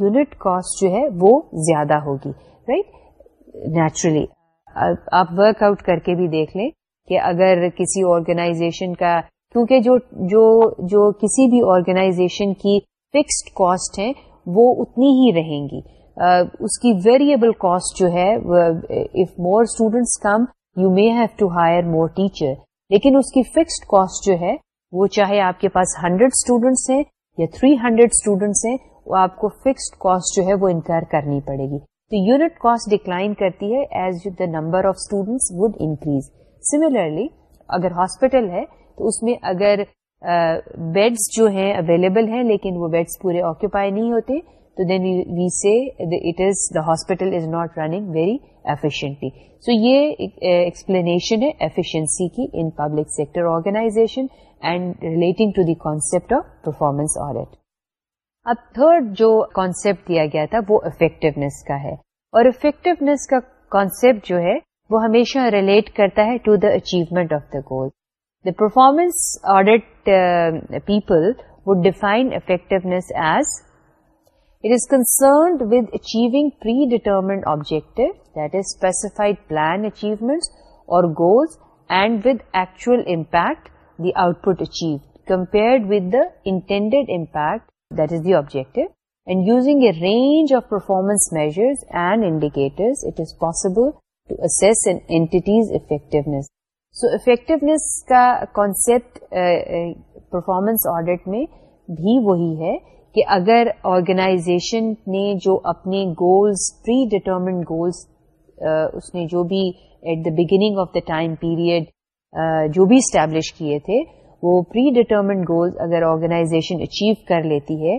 یونٹ کاسٹ جو ہے وہ زیادہ ہوگی رائٹ نیچرلی uh، آپ ورک آؤٹ کر کے بھی دیکھ لیں کہ اگر کسی آرگنائزیشن کا کیونکہ جو جو جو کسی بھی آرگنائزیشن کی فکسڈ کاسٹ ہیں وہ اتنی ہی رہیں گی uh, اس کی ویریبل کاسٹ جو ہے if more students come you may have to hire more teacher لیکن اس کی فکسڈ کاسٹ جو ہے وہ چاہے آپ کے پاس ہنڈریڈ اسٹوڈینٹس ہیں یا تھری ہنڈریڈ اسٹوڈینٹس ہیں آپ کو فکسڈ کاسٹ جو ہے وہ انکر کرنی پڑے گی تو یونٹ کاسٹ ڈکلائن کرتی ہے as the number of students would increase similarly اگر ہاسپٹل ہے تو اس میں اگر بیڈس جو ہیں اویلیبل ہیں لیکن وہ بیڈس پورے آکوپائی نہیں ہوتے تو then we it is is the hospital not running very efficiently so یہ ایکسپلینیشن ہے ایفیشنسی کی in public sector organisation and relating to the concept of performance اور تھرڈ جو کانسیپٹ دیا گیا تھا وہ افیکٹونیس کا ہے اور افیکٹونیس کا کانسپٹ جو ہے وہ ہمیشہ ریلیٹ کرتا ہے to the achievement of the goal the performance audit people would define effectiveness as it is concerned with achieving predetermined objective that is specified plan achievement or goals and with actual impact the output achieve compare with the intended impact that is the objective and using a range of performance measures and indicators it is possible to effectiveness. Effectiveness so effectiveness کا concept performance uh, uh, audit میں بھی وہی ہے کہ اگر organisation نے جو اپنے goals pre goals goals uh, اس نے جو بھی at the beginning of the time period جو بھی اسٹیبلش کیے تھے وہ پری ڈیٹرمنڈ گولز اگر آرگنائزیشن اچیو کر لیتی ہے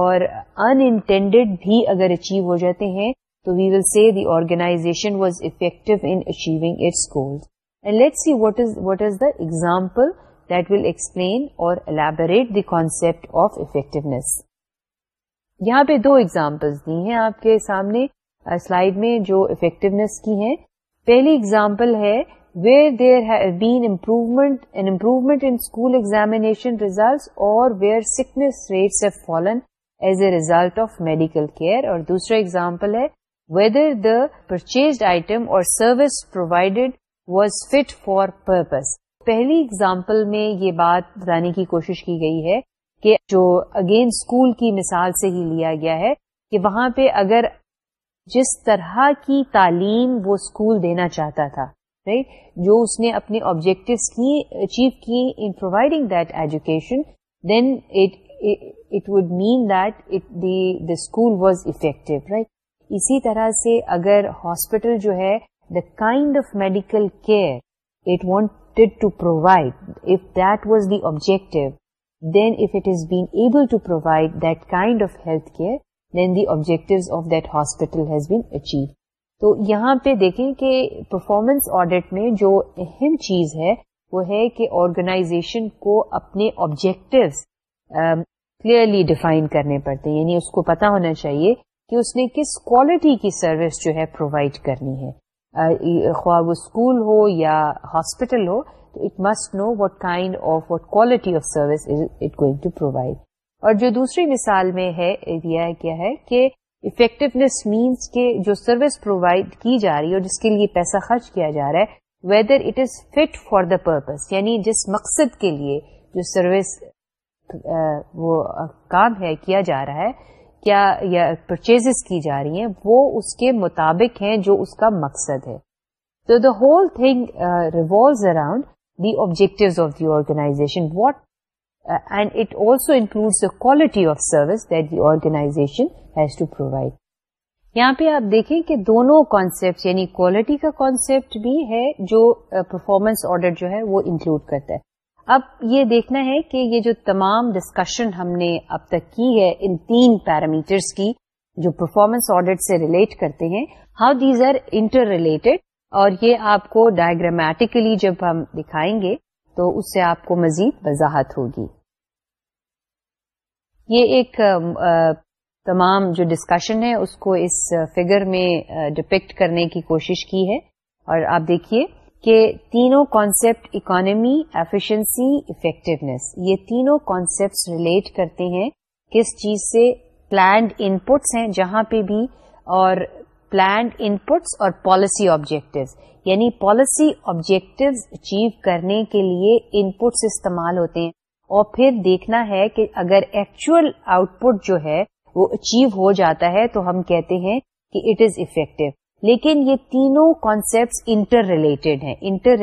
اور انٹینڈیڈ بھی اگر اچیو ہو جاتے ہیں we explain see elaborate see concept of is یہاں اور دو ایگزامپل دی ہیں آپ کے سامنے سلائڈ میں جو افیکٹونیس کی ہیں پہلی ایگزامپل ہے ویئر دیئر ایگزامٹ اور where sickness rates as a result of medical care اور دوسرا ایگزامپل ہے whether دا purchased آئٹم اور service provided was fit for purpose. پہلی اگزامپل میں یہ بات بتانے کی کوشش کی گئی ہے کہ جو اگین اسکول کی مثال سے ہی لیا گیا ہے کہ وہاں پہ اگر جس طرح کی تعلیم وہ اسکول دینا چاہتا تھا رائٹ جو اس نے اپنے آبجیکٹو کی اچیو کی in providing that education then it would mean that the school was effective right اسی طرح سے اگر ہاسپٹل جو ہے the kind of medical care it to provide if that was the objective then if it is been able to provide that kind of health care then the objective of that hospital has been achieve تو یہاں پہ دیکھیں کہ performance audit میں جو اہم چیز ہے وہ ہے کہ آرگنائزیشن کو اپنے آبجیکٹوس کلیئرلی ڈیفائن کرنے پڑتے ہیں یعنی اس کو پتا ہونا چاہیے کہ اس نے کس کوالٹی کی سروس جو ہے پرووائڈ کرنی ہے خواہ وہ اسکول ہو یا ہاسپٹل ہو تو it must know what kind of what quality of service it going to provide اور جو دوسری مثال میں ہے دیا کیا ہے کہ افیکٹونیس مینس کے جو سروس پرووائڈ کی جا رہی ہے اور جس کے لیے پیسہ خرچ کیا جا رہا ہے whether it is fit for the purpose یعنی جس مقصد کے لیے جو سروس وہ کام ہے کیا جا رہا ہے یا پرچیز کی جا رہی ہیں وہ اس کے مطابق ہیں جو اس کا مقصد ہے تو the whole thing revolves around the objective of the organisation what and it also include quality of service that the organisation has to provide یہاں پہ آپ دیکھیں کہ دونوں کانسیپٹ یعنی کوالٹی کا کانسیپٹ بھی ہے جو پرفارمنس uh, آرڈر جو ہے وہ انکلوڈ کرتا ہے اب یہ دیکھنا ہے کہ یہ جو تمام ڈسکشن ہم نے اب تک کی ہے ان تین پیرامیٹرس کی جو پرفارمنس آڈیٹ سے ریلیٹ کرتے ہیں how these are interrelated اور یہ آپ کو ڈائگرامیٹیکلی جب ہم دکھائیں گے تو اس سے آپ کو مزید وضاحت ہوگی یہ ایک تمام جو ڈسکشن ہے اس کو اس فگر میں ڈپیکٹ کرنے کی کوشش کی ہے اور آپ دیکھیے کہ تینوں کانسیپٹ اکانمی ایفیشنسی افیکٹونیس یہ تینوں کانسیپٹس ریلیٹ کرتے ہیں کس چیز سے پلانڈ پٹس ہیں جہاں پہ بھی اور پلانڈ پٹس اور پالیسی آبجیکٹیوز یعنی پالیسی آبجیکٹیوز اچیو کرنے کے لیے پٹس استعمال ہوتے ہیں اور پھر دیکھنا ہے کہ اگر ایکچوئل آؤٹ پٹ جو ہے وہ اچیو ہو جاتا ہے تو ہم کہتے ہیں کہ اٹ از افیکٹو لیکن یہ تینوں کانسیپٹس انٹر ریلیٹڈ ہیں انٹر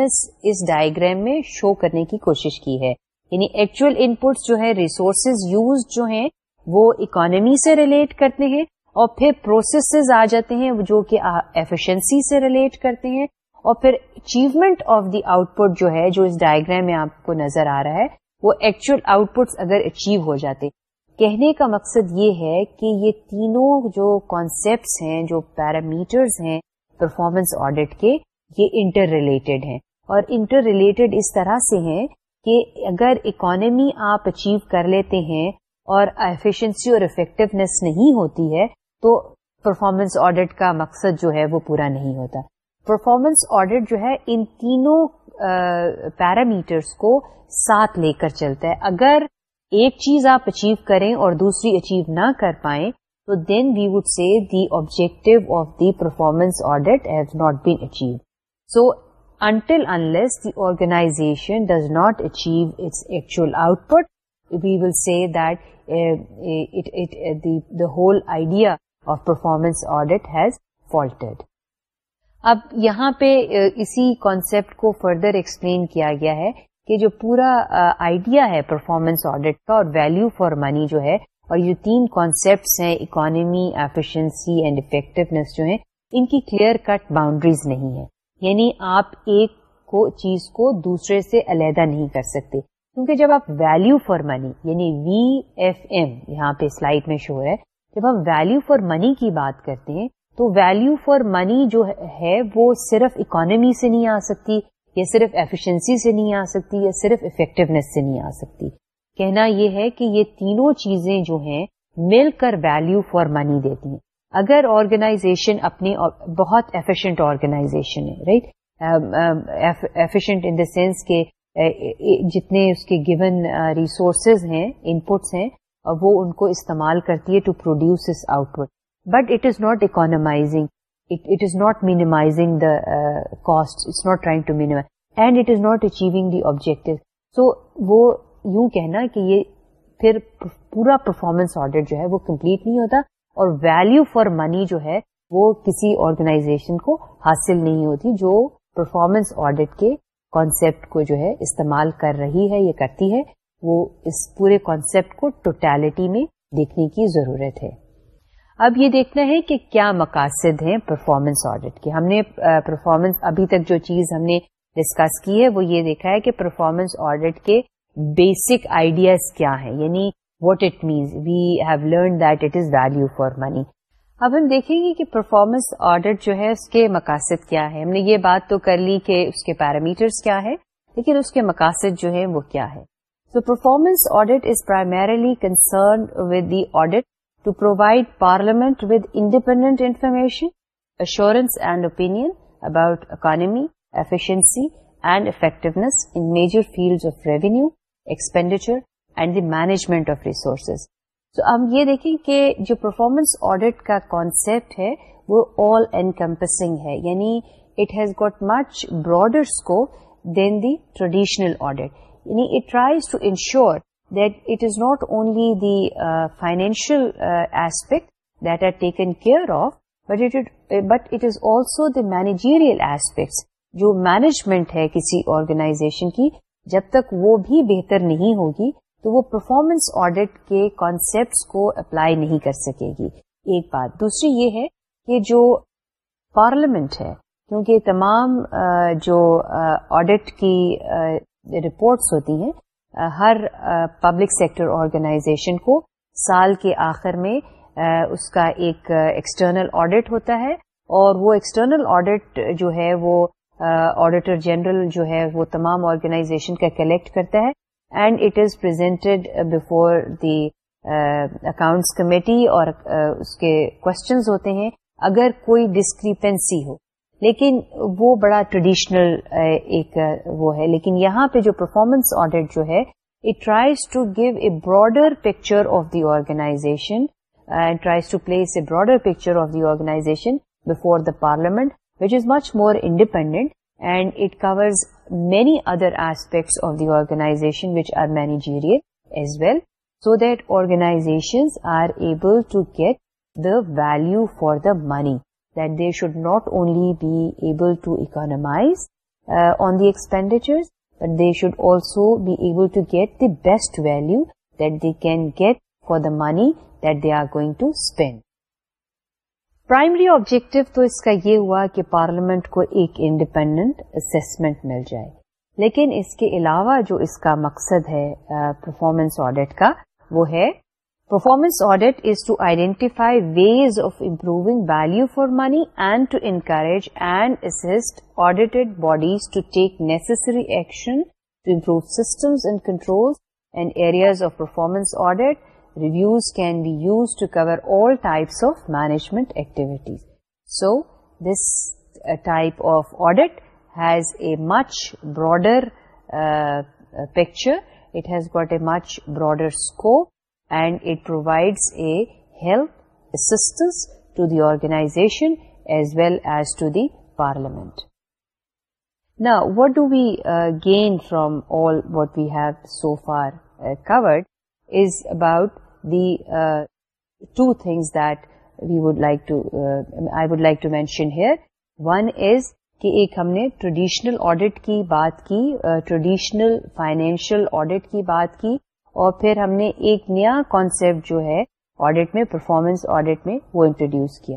اس ڈائگریم میں شو کرنے کی کوشش کی ہے یعنی ایکچوئل ان پٹس جو ہے ریسورسز یوز جو ہیں وہ اکانمی سے ریلیٹ کرتے ہیں اور پھر پروسیسز آ جاتے ہیں جو کہ ایفیشنسی سے ریلیٹ کرتے ہیں اور پھر achievement of the output جو ہے جو اس ڈائگریم میں آپ کو نظر آ رہا ہے وہ ایکچوئل آؤٹ پٹس اگر اچیو ہو جاتے کہنے کا مقصد یہ ہے کہ یہ تینوں جو کانسیپٹس ہیں جو پیرامیٹرز ہیں پرفارمنس آڈٹ کے یہ انٹر ریلیٹڈ ہیں اور انٹر ریلیٹڈ اس طرح سے ہیں کہ اگر اکانمی آپ اچیو کر لیتے ہیں اور ایفیشنسی اور افیکٹونیس نہیں ہوتی ہے تو پرفارمنس آڈٹ کا مقصد جو ہے وہ پورا نہیں ہوتا پرفارمنس آڈٹ جو ہے ان تینوں پیرامیٹرس کو ساتھ لے کر چلتا ہے اگر ایک چیز آپ اچیو کریں اور دوسری اچیو نہ کر پائیں تو then we would see the objective of the performance audit has not been achieve so until unless the organisation does not achieve its actual output we will see the whole idea of performance audit has faulted اب یہاں پہ eh, اسی concept کو further explain کیا گیا ہے کہ جو پورا آئیڈیا ہے پرفارمنس آڈیٹ کا اور ویلو فار منی جو ہے اور یہ تین کانسیپٹس ہیں اکانمی ایفیشنسی اینڈ افیکٹونیس جو ہیں ان کی کلیئر کٹ باؤنڈریز نہیں ہے یعنی آپ ایک کو چیز کو دوسرے سے علیحدہ نہیں کر سکتے کیونکہ جب آپ ویلو فار منی یعنی وی ایف ایم یہاں پہ سلائڈ میں شور ہے جب ہم ویلو فار منی کی بات کرتے ہیں تو ویلو فار منی جو ہے وہ صرف اکانومی سے نہیں آ سکتی یہ صرف ایفیشنسی سے نہیں آ سکتی یا صرف افیکٹونیس سے نہیں آ سکتی کہنا یہ ہے کہ یہ تینوں چیزیں جو ہیں مل کر ویلو فار منی دیتی ہیں اگر آرگنائزیشن اپنی بہت ایفیشینٹ آرگنائزیشن ہے right efficient in the sense کے جتنے اس کے گیون ریسورسز ہیں پٹس ہیں وہ ان کو استعمال کرتی ہے to produce his output but it is not economising cost it's not trying to minimise and it is not achieving the objective so وہ یوں کہنا کہ یہ پھر پورا پرفارمنس آڈیٹ جو ہے وہ کمپلیٹ نہیں ہوتا اور ویلو فار منی جو ہے وہ کسی آرگنائزیشن کو حاصل نہیں ہوتی جو پرفارمنس آڈٹ کے کانسیپٹ کو جو ہے استعمال کر رہی ہے یا کرتی ہے وہ اس پورے کانسیپٹ کو ٹوٹیلیٹی میں دیکھنے کی ضرورت ہے اب یہ دیکھنا ہے کہ کیا مقاصد ہیں پرفارمنس آڈٹ کے ہم نے پرفارمنس ابھی تک جو چیز ہم نے ڈسکس کی ہے وہ یہ دیکھا ہے کہ پرفارمنس آڈٹ کے بیسک آئیڈیاز کیا ہیں یعنی what it means we have learn that it is value for money اب ہم دیکھیں گے کہ پرفارمنس آڈٹ جو ہے اس کے مقاصد کیا ہے ہم نے یہ بات تو کر لی کہ اس کے پیرامیٹرس کیا ہے لیکن اس کے مقاصد جو ہے وہ کیا ہے تو performance audit is primarily concern with the audit to provide parliament with independent information assurance and opinion about economy efficiency and effectiveness in major field of revenue expenditure and the management of resources تو اب یہ دیکھیں کہ جو performance audit کا concept ہے وہ آل اینڈسنگ ہے یعنی it has got much broaders کو دین دی ٹریڈیشنل آڈیٹ یعنی it tries to ensure financial aspect that are taken care of but but it is also the managerial aspects جو management ہے کسی آرگنائزیشن کی جب تک وہ بھی بہتر نہیں ہوگی تو وہ پرفارمنس آڈٹ کے کانسیپٹس کو اپلائی نہیں کر سکے گی ایک بات دوسری یہ ہے کہ جو پارلیمنٹ ہے کیونکہ تمام جو آڈٹ کی رپورٹس ہوتی ہیں ہر پبلک سیکٹر آرگنائزیشن کو سال کے آخر میں اس کا ایک ایکسٹرنل آڈٹ ہوتا ہے اور وہ ایکسٹرنل آڈٹ جو ہے وہ آڈیٹر جنرل جو ہے وہ تمام آرگنائزیشن کا کلیکٹ کرتا ہے and it is before the accounts committee اور اس کے کوشچنز ہوتے ہیں اگر کوئی ڈسکریپنسی ہو لیکن وہ بڑا ٹریڈیشنل ایک وہ ہے لیکن یہاں پہ جو پرفارمنس آڈیٹ جو ہے it tries to give a broader picture of the organisation to place a broader picture of the organisation before the parliament which is much more independent and it covers many other aspects of the organisation which are managerial as well so that organisations are able to get the value for the money that they should not only be able to economize uh, on the expenditures, but they should also be able to get the best value that they can get for the money that they are going to spend. Primary objective تو اس کا یہ ہوا کہ Parliament کو ایک independent assessment مل جائے لیکن اس کے علاوہ جو اس کا مقصد ہے پرفارمنس آڈیٹ کا وہ ہے Performance audit is to identify ways of improving value for money and to encourage and assist audited bodies to take necessary action to improve systems and controls and areas of performance audit. Reviews can be used to cover all types of management activities. So, this uh, type of audit has a much broader uh, uh, picture. It has got a much broader scope and it provides a as to to the organisation as well as to the parliament نا what do we gain from all what we have so far covered is about the two like that we uh, I would like to mention here one is کہ ایک ہم نے traditional audit کی بات کی traditional financial audit کی بات کی اور پھر ہم نے ایک نیا کانسیپٹ جو ہے آڈٹ میں پرفارمنس آڈٹ میں وہ انٹروڈیوس کیا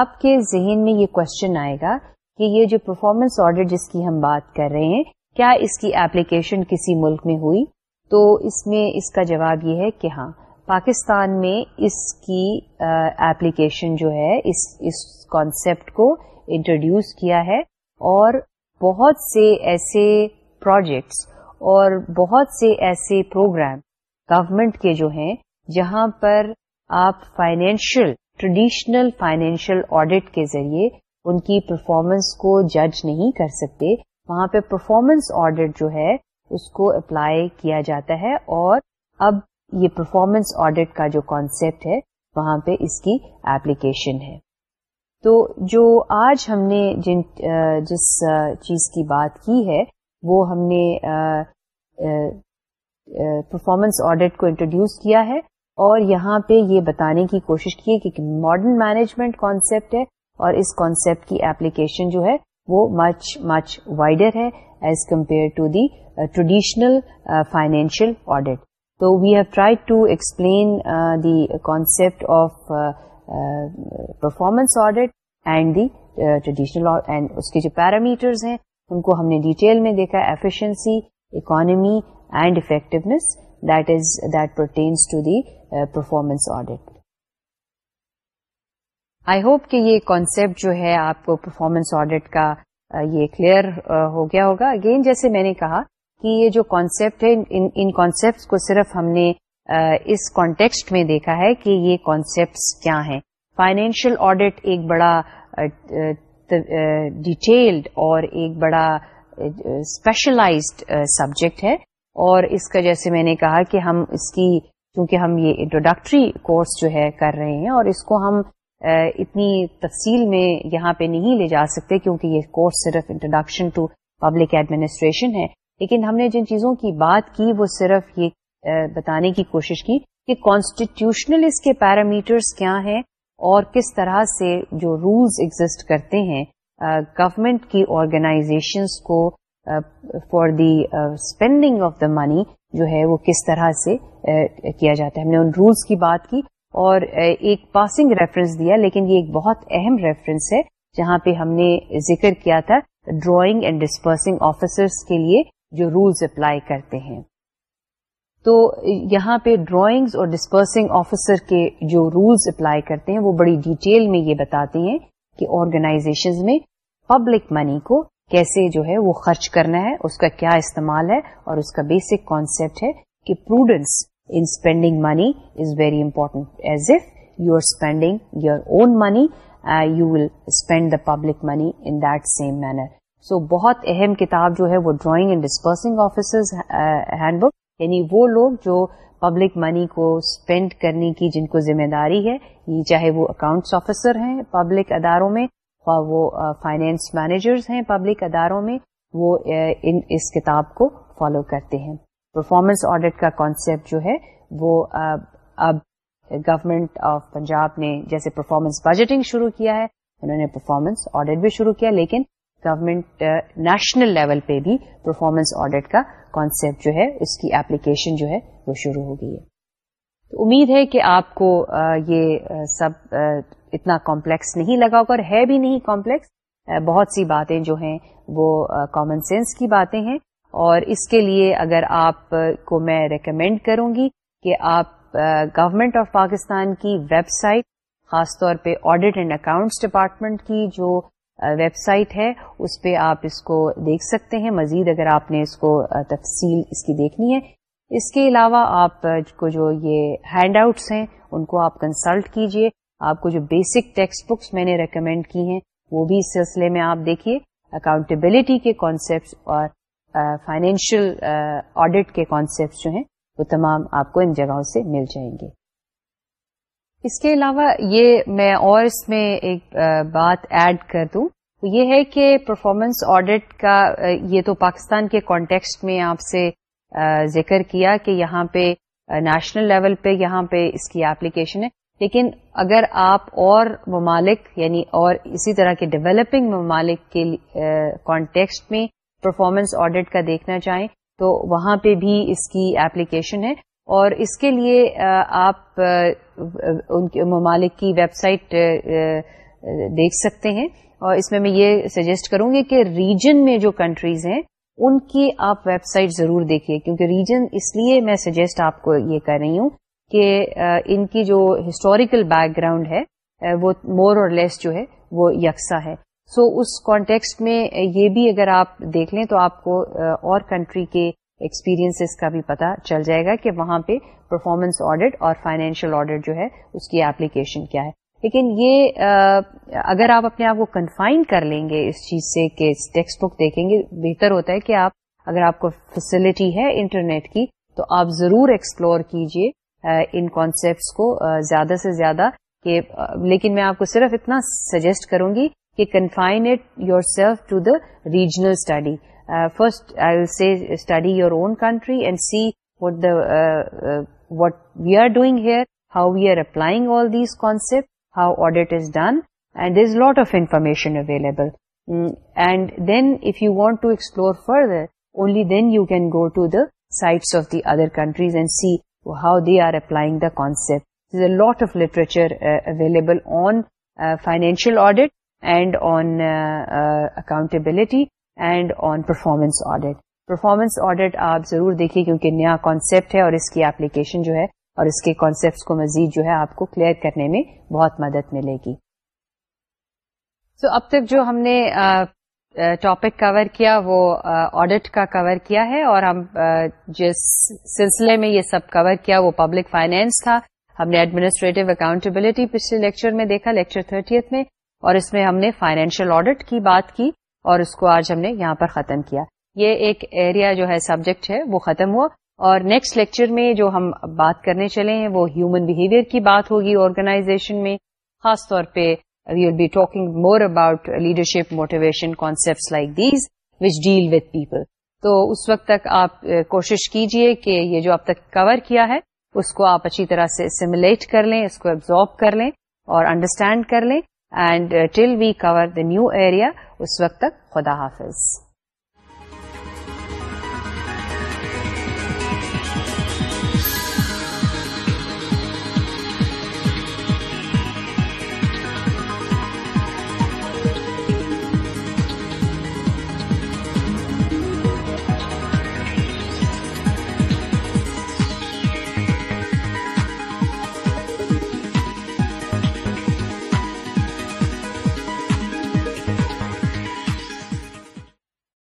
آپ کے ذہن میں یہ کوشچن آئے گا کہ یہ جو پرفارمنس آڈیٹ جس کی ہم بات کر رہے ہیں کیا اس کی ایپلیکیشن کسی ملک میں ہوئی تو اس میں اس کا جواب یہ ہے کہ ہاں پاکستان میں اس کی ایپلیکیشن جو ہے اس اس کانسیپٹ کو انٹروڈیوس کیا ہے اور بہت سے ایسے پروجیکٹس اور بہت سے ایسے پروگرام گورنمنٹ کے جو ہیں جہاں پر آپ فائنینشیل ٹریڈیشنل فائنینشیل آڈٹ کے ذریعے ان کی پرفارمنس کو جج نہیں کر سکتے وہاں پہ پرفارمنس آڈٹ جو ہے اس کو اپلائی کیا جاتا ہے اور اب یہ پرفارمنس آڈٹ کا جو کانسیپٹ ہے وہاں پہ اس کی اپلیکیشن ہے تو جو آج ہم نے جن جس چیز کی بات کی ہے وہ ہم نے پرفارمنس آڈیٹ کو انٹروڈیوس کیا ہے اور یہاں پہ یہ بتانے کی کوشش کی ہے کہ ماڈرن مینجمنٹ کانسیپٹ ہے اور اس کانسیپٹ کی ایپلیکیشن جو ہے وہ مچ مچ وائڈر ہے as compare to the traditional financial audit تو we have tried to explain the concept of performance audit and the traditional اس کے جو پیرامیٹرز ہیں ان کو ہم نے ڈیٹیل میں دیکھا efficiency economy and effectiveness is that performance audit I hope کہ یہ کانسیپٹ جو ہے آپ کو پرفارمنس آڈیٹ کا uh, یہ کلیئر uh, ہو گیا ہوگا اگین جیسے میں نے کہا کہ یہ جو کانسیپٹ ہے ان کانسیپٹ کو صرف ہم نے uh, اس کانٹیکسٹ میں دیکھا ہے کہ یہ کانسیپٹ کیا ہیں فائنینشیل آڈٹ ایک بڑا ڈیٹیلڈ اور ایک بڑا اسپیشلائزڈ سبجیکٹ uh, ہے اور اس کا جیسے میں نے کہا کہ ہم اس کی کیونکہ ہم یہ انٹروڈکٹری کورس جو ہے کر رہے ہیں اور اس کو ہم uh, اتنی تفصیل میں یہاں پہ نہیں لے جا سکتے کیونکہ یہ کورس صرف انٹروڈکشن ٹو پبلک ایڈمنسٹریشن ہے لیکن ہم نے جن چیزوں کی بات کی وہ صرف یہ uh, بتانے کی کوشش کی کہ کانسٹیٹیوشنل اس کے پیرامیٹرس کیا ہیں اور کس طرح سے جو رولز ایگزٹ کرتے ہیں گورمنٹ کی آرگنائزیشنس کو for the spending of the money جو ہے وہ کس طرح سے uh, کیا جاتا ہے ہم نے ان رولس کی بات کی اور uh, ایک پاسنگ ریفرنس دیا لیکن یہ ایک بہت اہم ریفرنس ہے جہاں پہ ہم نے ذکر کیا تھا ڈرائنگ اینڈ ڈسپرسنگ آفیسرس کے لیے جو رولس اپلائی کرتے ہیں تو یہاں پہ ڈرائنگس اور ڈسپرسنگ آفیسر کے جو رولس اپلائی کرتے ہیں وہ بڑی ڈیٹیل میں یہ بتاتے ہیں کہ آرگنائزیشن میں پبلک منی کو کیسے جو ہے وہ خرچ کرنا ہے اس کا کیا استعمال ہے اور اس کا بیسک کانسپٹ ہے کہ prudence in spending money is very important as if you are spending your own money you will spend the public money in that same manner so بہت اہم کتاب جو ہے وہ drawing and disbursing officer handbook یعنی وہ لوگ جو پبلک منی کو اسپینڈ کرنے کی جن کو ذمہ داری ہے چاہے وہ اکاؤنٹس آفیسر ہیں پبلک اداروں میں اور وہ فائنینس مینیجرز ہیں پبلک اداروں میں وہ ان اس کتاب کو فالو کرتے ہیں پرفارمنس آڈٹ کا کانسیپٹ جو ہے وہ اب گورمنٹ آف پنجاب نے جیسے پرفارمنس بجٹنگ شروع کیا ہے انہوں نے پرفارمنس آڈٹ بھی شروع کیا لیکن گورمنٹ نیشنل لیول پہ بھی پرفارمنس آڈٹ کا کانسیپٹ جو ہے اس کی اپلیکیشن جو ہے وہ شروع ہو گئی ہے تو امید ہے کہ آپ کو یہ سب اتنا کمپلیکس نہیں لگا ہوگا اور ہے بھی نہیں کمپلیکس بہت سی باتیں جو ہیں وہ کامن سینس کی باتیں ہیں اور اس کے لیے اگر آپ کو میں ریکمینڈ کروں گی کہ آپ گورمنٹ آف پاکستان کی ویب سائٹ خاص طور پہ آڈٹ اینڈ اکاؤنٹس ڈپارٹمنٹ کی جو ویب سائٹ ہے اس پہ آپ اس کو دیکھ سکتے ہیں مزید اگر آپ نے اس کو تفصیل اس کی دیکھنی ہے اس کے علاوہ آپ کو جو یہ ہینڈ آؤٹس ہیں ان کو آپ کنسلٹ کیجئے آپ کو جو بیسک ٹیکسٹ بکس میں نے ریکمینڈ کی ہیں وہ بھی اس سلسلے میں آپ دیکھیے اکاؤنٹیبلٹی کے کانسیپٹس اور فائنینشیل آڈٹ کے کانسیپٹس جو ہیں وہ تمام آپ کو ان جگہوں سے مل جائیں گے اس کے علاوہ یہ میں اور اس میں ایک بات ایڈ کر دوں یہ ہے کہ پرفارمنس آڈٹ کا یہ تو پاکستان کے کانٹیکسٹ میں آپ سے ذکر کیا کہ یہاں پہ نیشنل لیول پہ یہاں پہ اس کی ایپلیکیشن ہے لیکن اگر آپ اور ممالک یعنی اور اسی طرح کے ڈیولپنگ ممالک کے کانٹیکسٹ میں پرفارمنس آڈٹ کا دیکھنا چاہیں تو وہاں پہ بھی اس کی ایپلیکیشن ہے اور اس کے لیے آپ ان کے ممالک کی ویب سائٹ دیکھ سکتے ہیں اور اس میں میں یہ سجیسٹ کروں گی کہ ریجن میں جو کنٹریز ہیں ان کی آپ ویب سائٹ ضرور دیکھیے کیونکہ ریجن اس لیے میں سجیسٹ آپ کو یہ کر رہی ہوں کہ ان کی جو ہسٹوریکل بیک گراؤنڈ ہے وہ مور اور لیس جو ہے وہ یکساں ہے سو so اس کانٹیکسٹ میں یہ بھی اگر آپ دیکھ لیں تو آپ کو اور کنٹری کے ایکسپیرینس کا بھی پتا چل جائے گا کہ وہاں پہ پرفارمنس آڈیٹ اور فائنینشیل آڈٹ جو ہے اس کی اپلیکیشن کیا ہے لیکن یہ اگر آپ اپنے آپ کو کنفائن کر لیں گے اس چیز سے کہ ٹیکسٹ بک دیکھیں گے بہتر ہوتا ہے کہ آپ اگر آپ کو فیسلٹی ہے انٹرنیٹ کی تو آپ ضرور ایکسپلور کیجیے ان کانسیپٹس کو زیادہ سے زیادہ کہ لیکن میں آپ کو صرف اتنا سجیسٹ کروں گی کہ confine it yourself to the regional study First, I will say study your own country and see what the uh, uh, what we are doing here, how we are applying all these concepts, how audit is done, and there's a lot of information available. Mm, and then if you want to explore further, only then you can go to the sites of the other countries and see how they are applying the concept. There's a lot of literature uh, available on financial audit and on accountability, and on performance audit performance audit آپ ضرور دیکھیے کیونکہ نیا concept ہے اور اس کی application جو ہے اور اس کے کانسیپٹ کو مزید جو ہے آپ کو کلیئر کرنے میں بہت مدد ملے گی سو so, اب تک جو ہم نے ٹاپک کور کیا وہ آڈٹ کا کور کیا ہے اور ہم جس سلسلے میں یہ سب کور کیا وہ پبلک فائنینس تھا ہم نے ایڈمنسٹریٹو اکاؤنٹبلٹی پچھلے لیکچر میں دیکھا لیکچر تھرٹیتھ میں اور اس میں ہم نے فائنینشیل آڈٹ کی بات کی اور اس کو آج ہم نے یہاں پر ختم کیا یہ ایک ایریا جو ہے سبجیکٹ ہے وہ ختم ہوا اور نیکسٹ لیکچر میں جو ہم بات کرنے چلے ہیں وہ ہیومن بہیویئر کی بات ہوگی آرگنائزیشن میں خاص طور پہ we will be talking more about leadership motivation concept like these which deal with people تو اس وقت تک آپ کوشش کیجئے کہ یہ جو اب تک کور کیا ہے اس کو آپ اچھی طرح سے سیمولیٹ کر لیں اس کو ابزارب کر لیں اور انڈرسٹینڈ کر لیں and till we cover the new area اس وقت تک خدا حافظ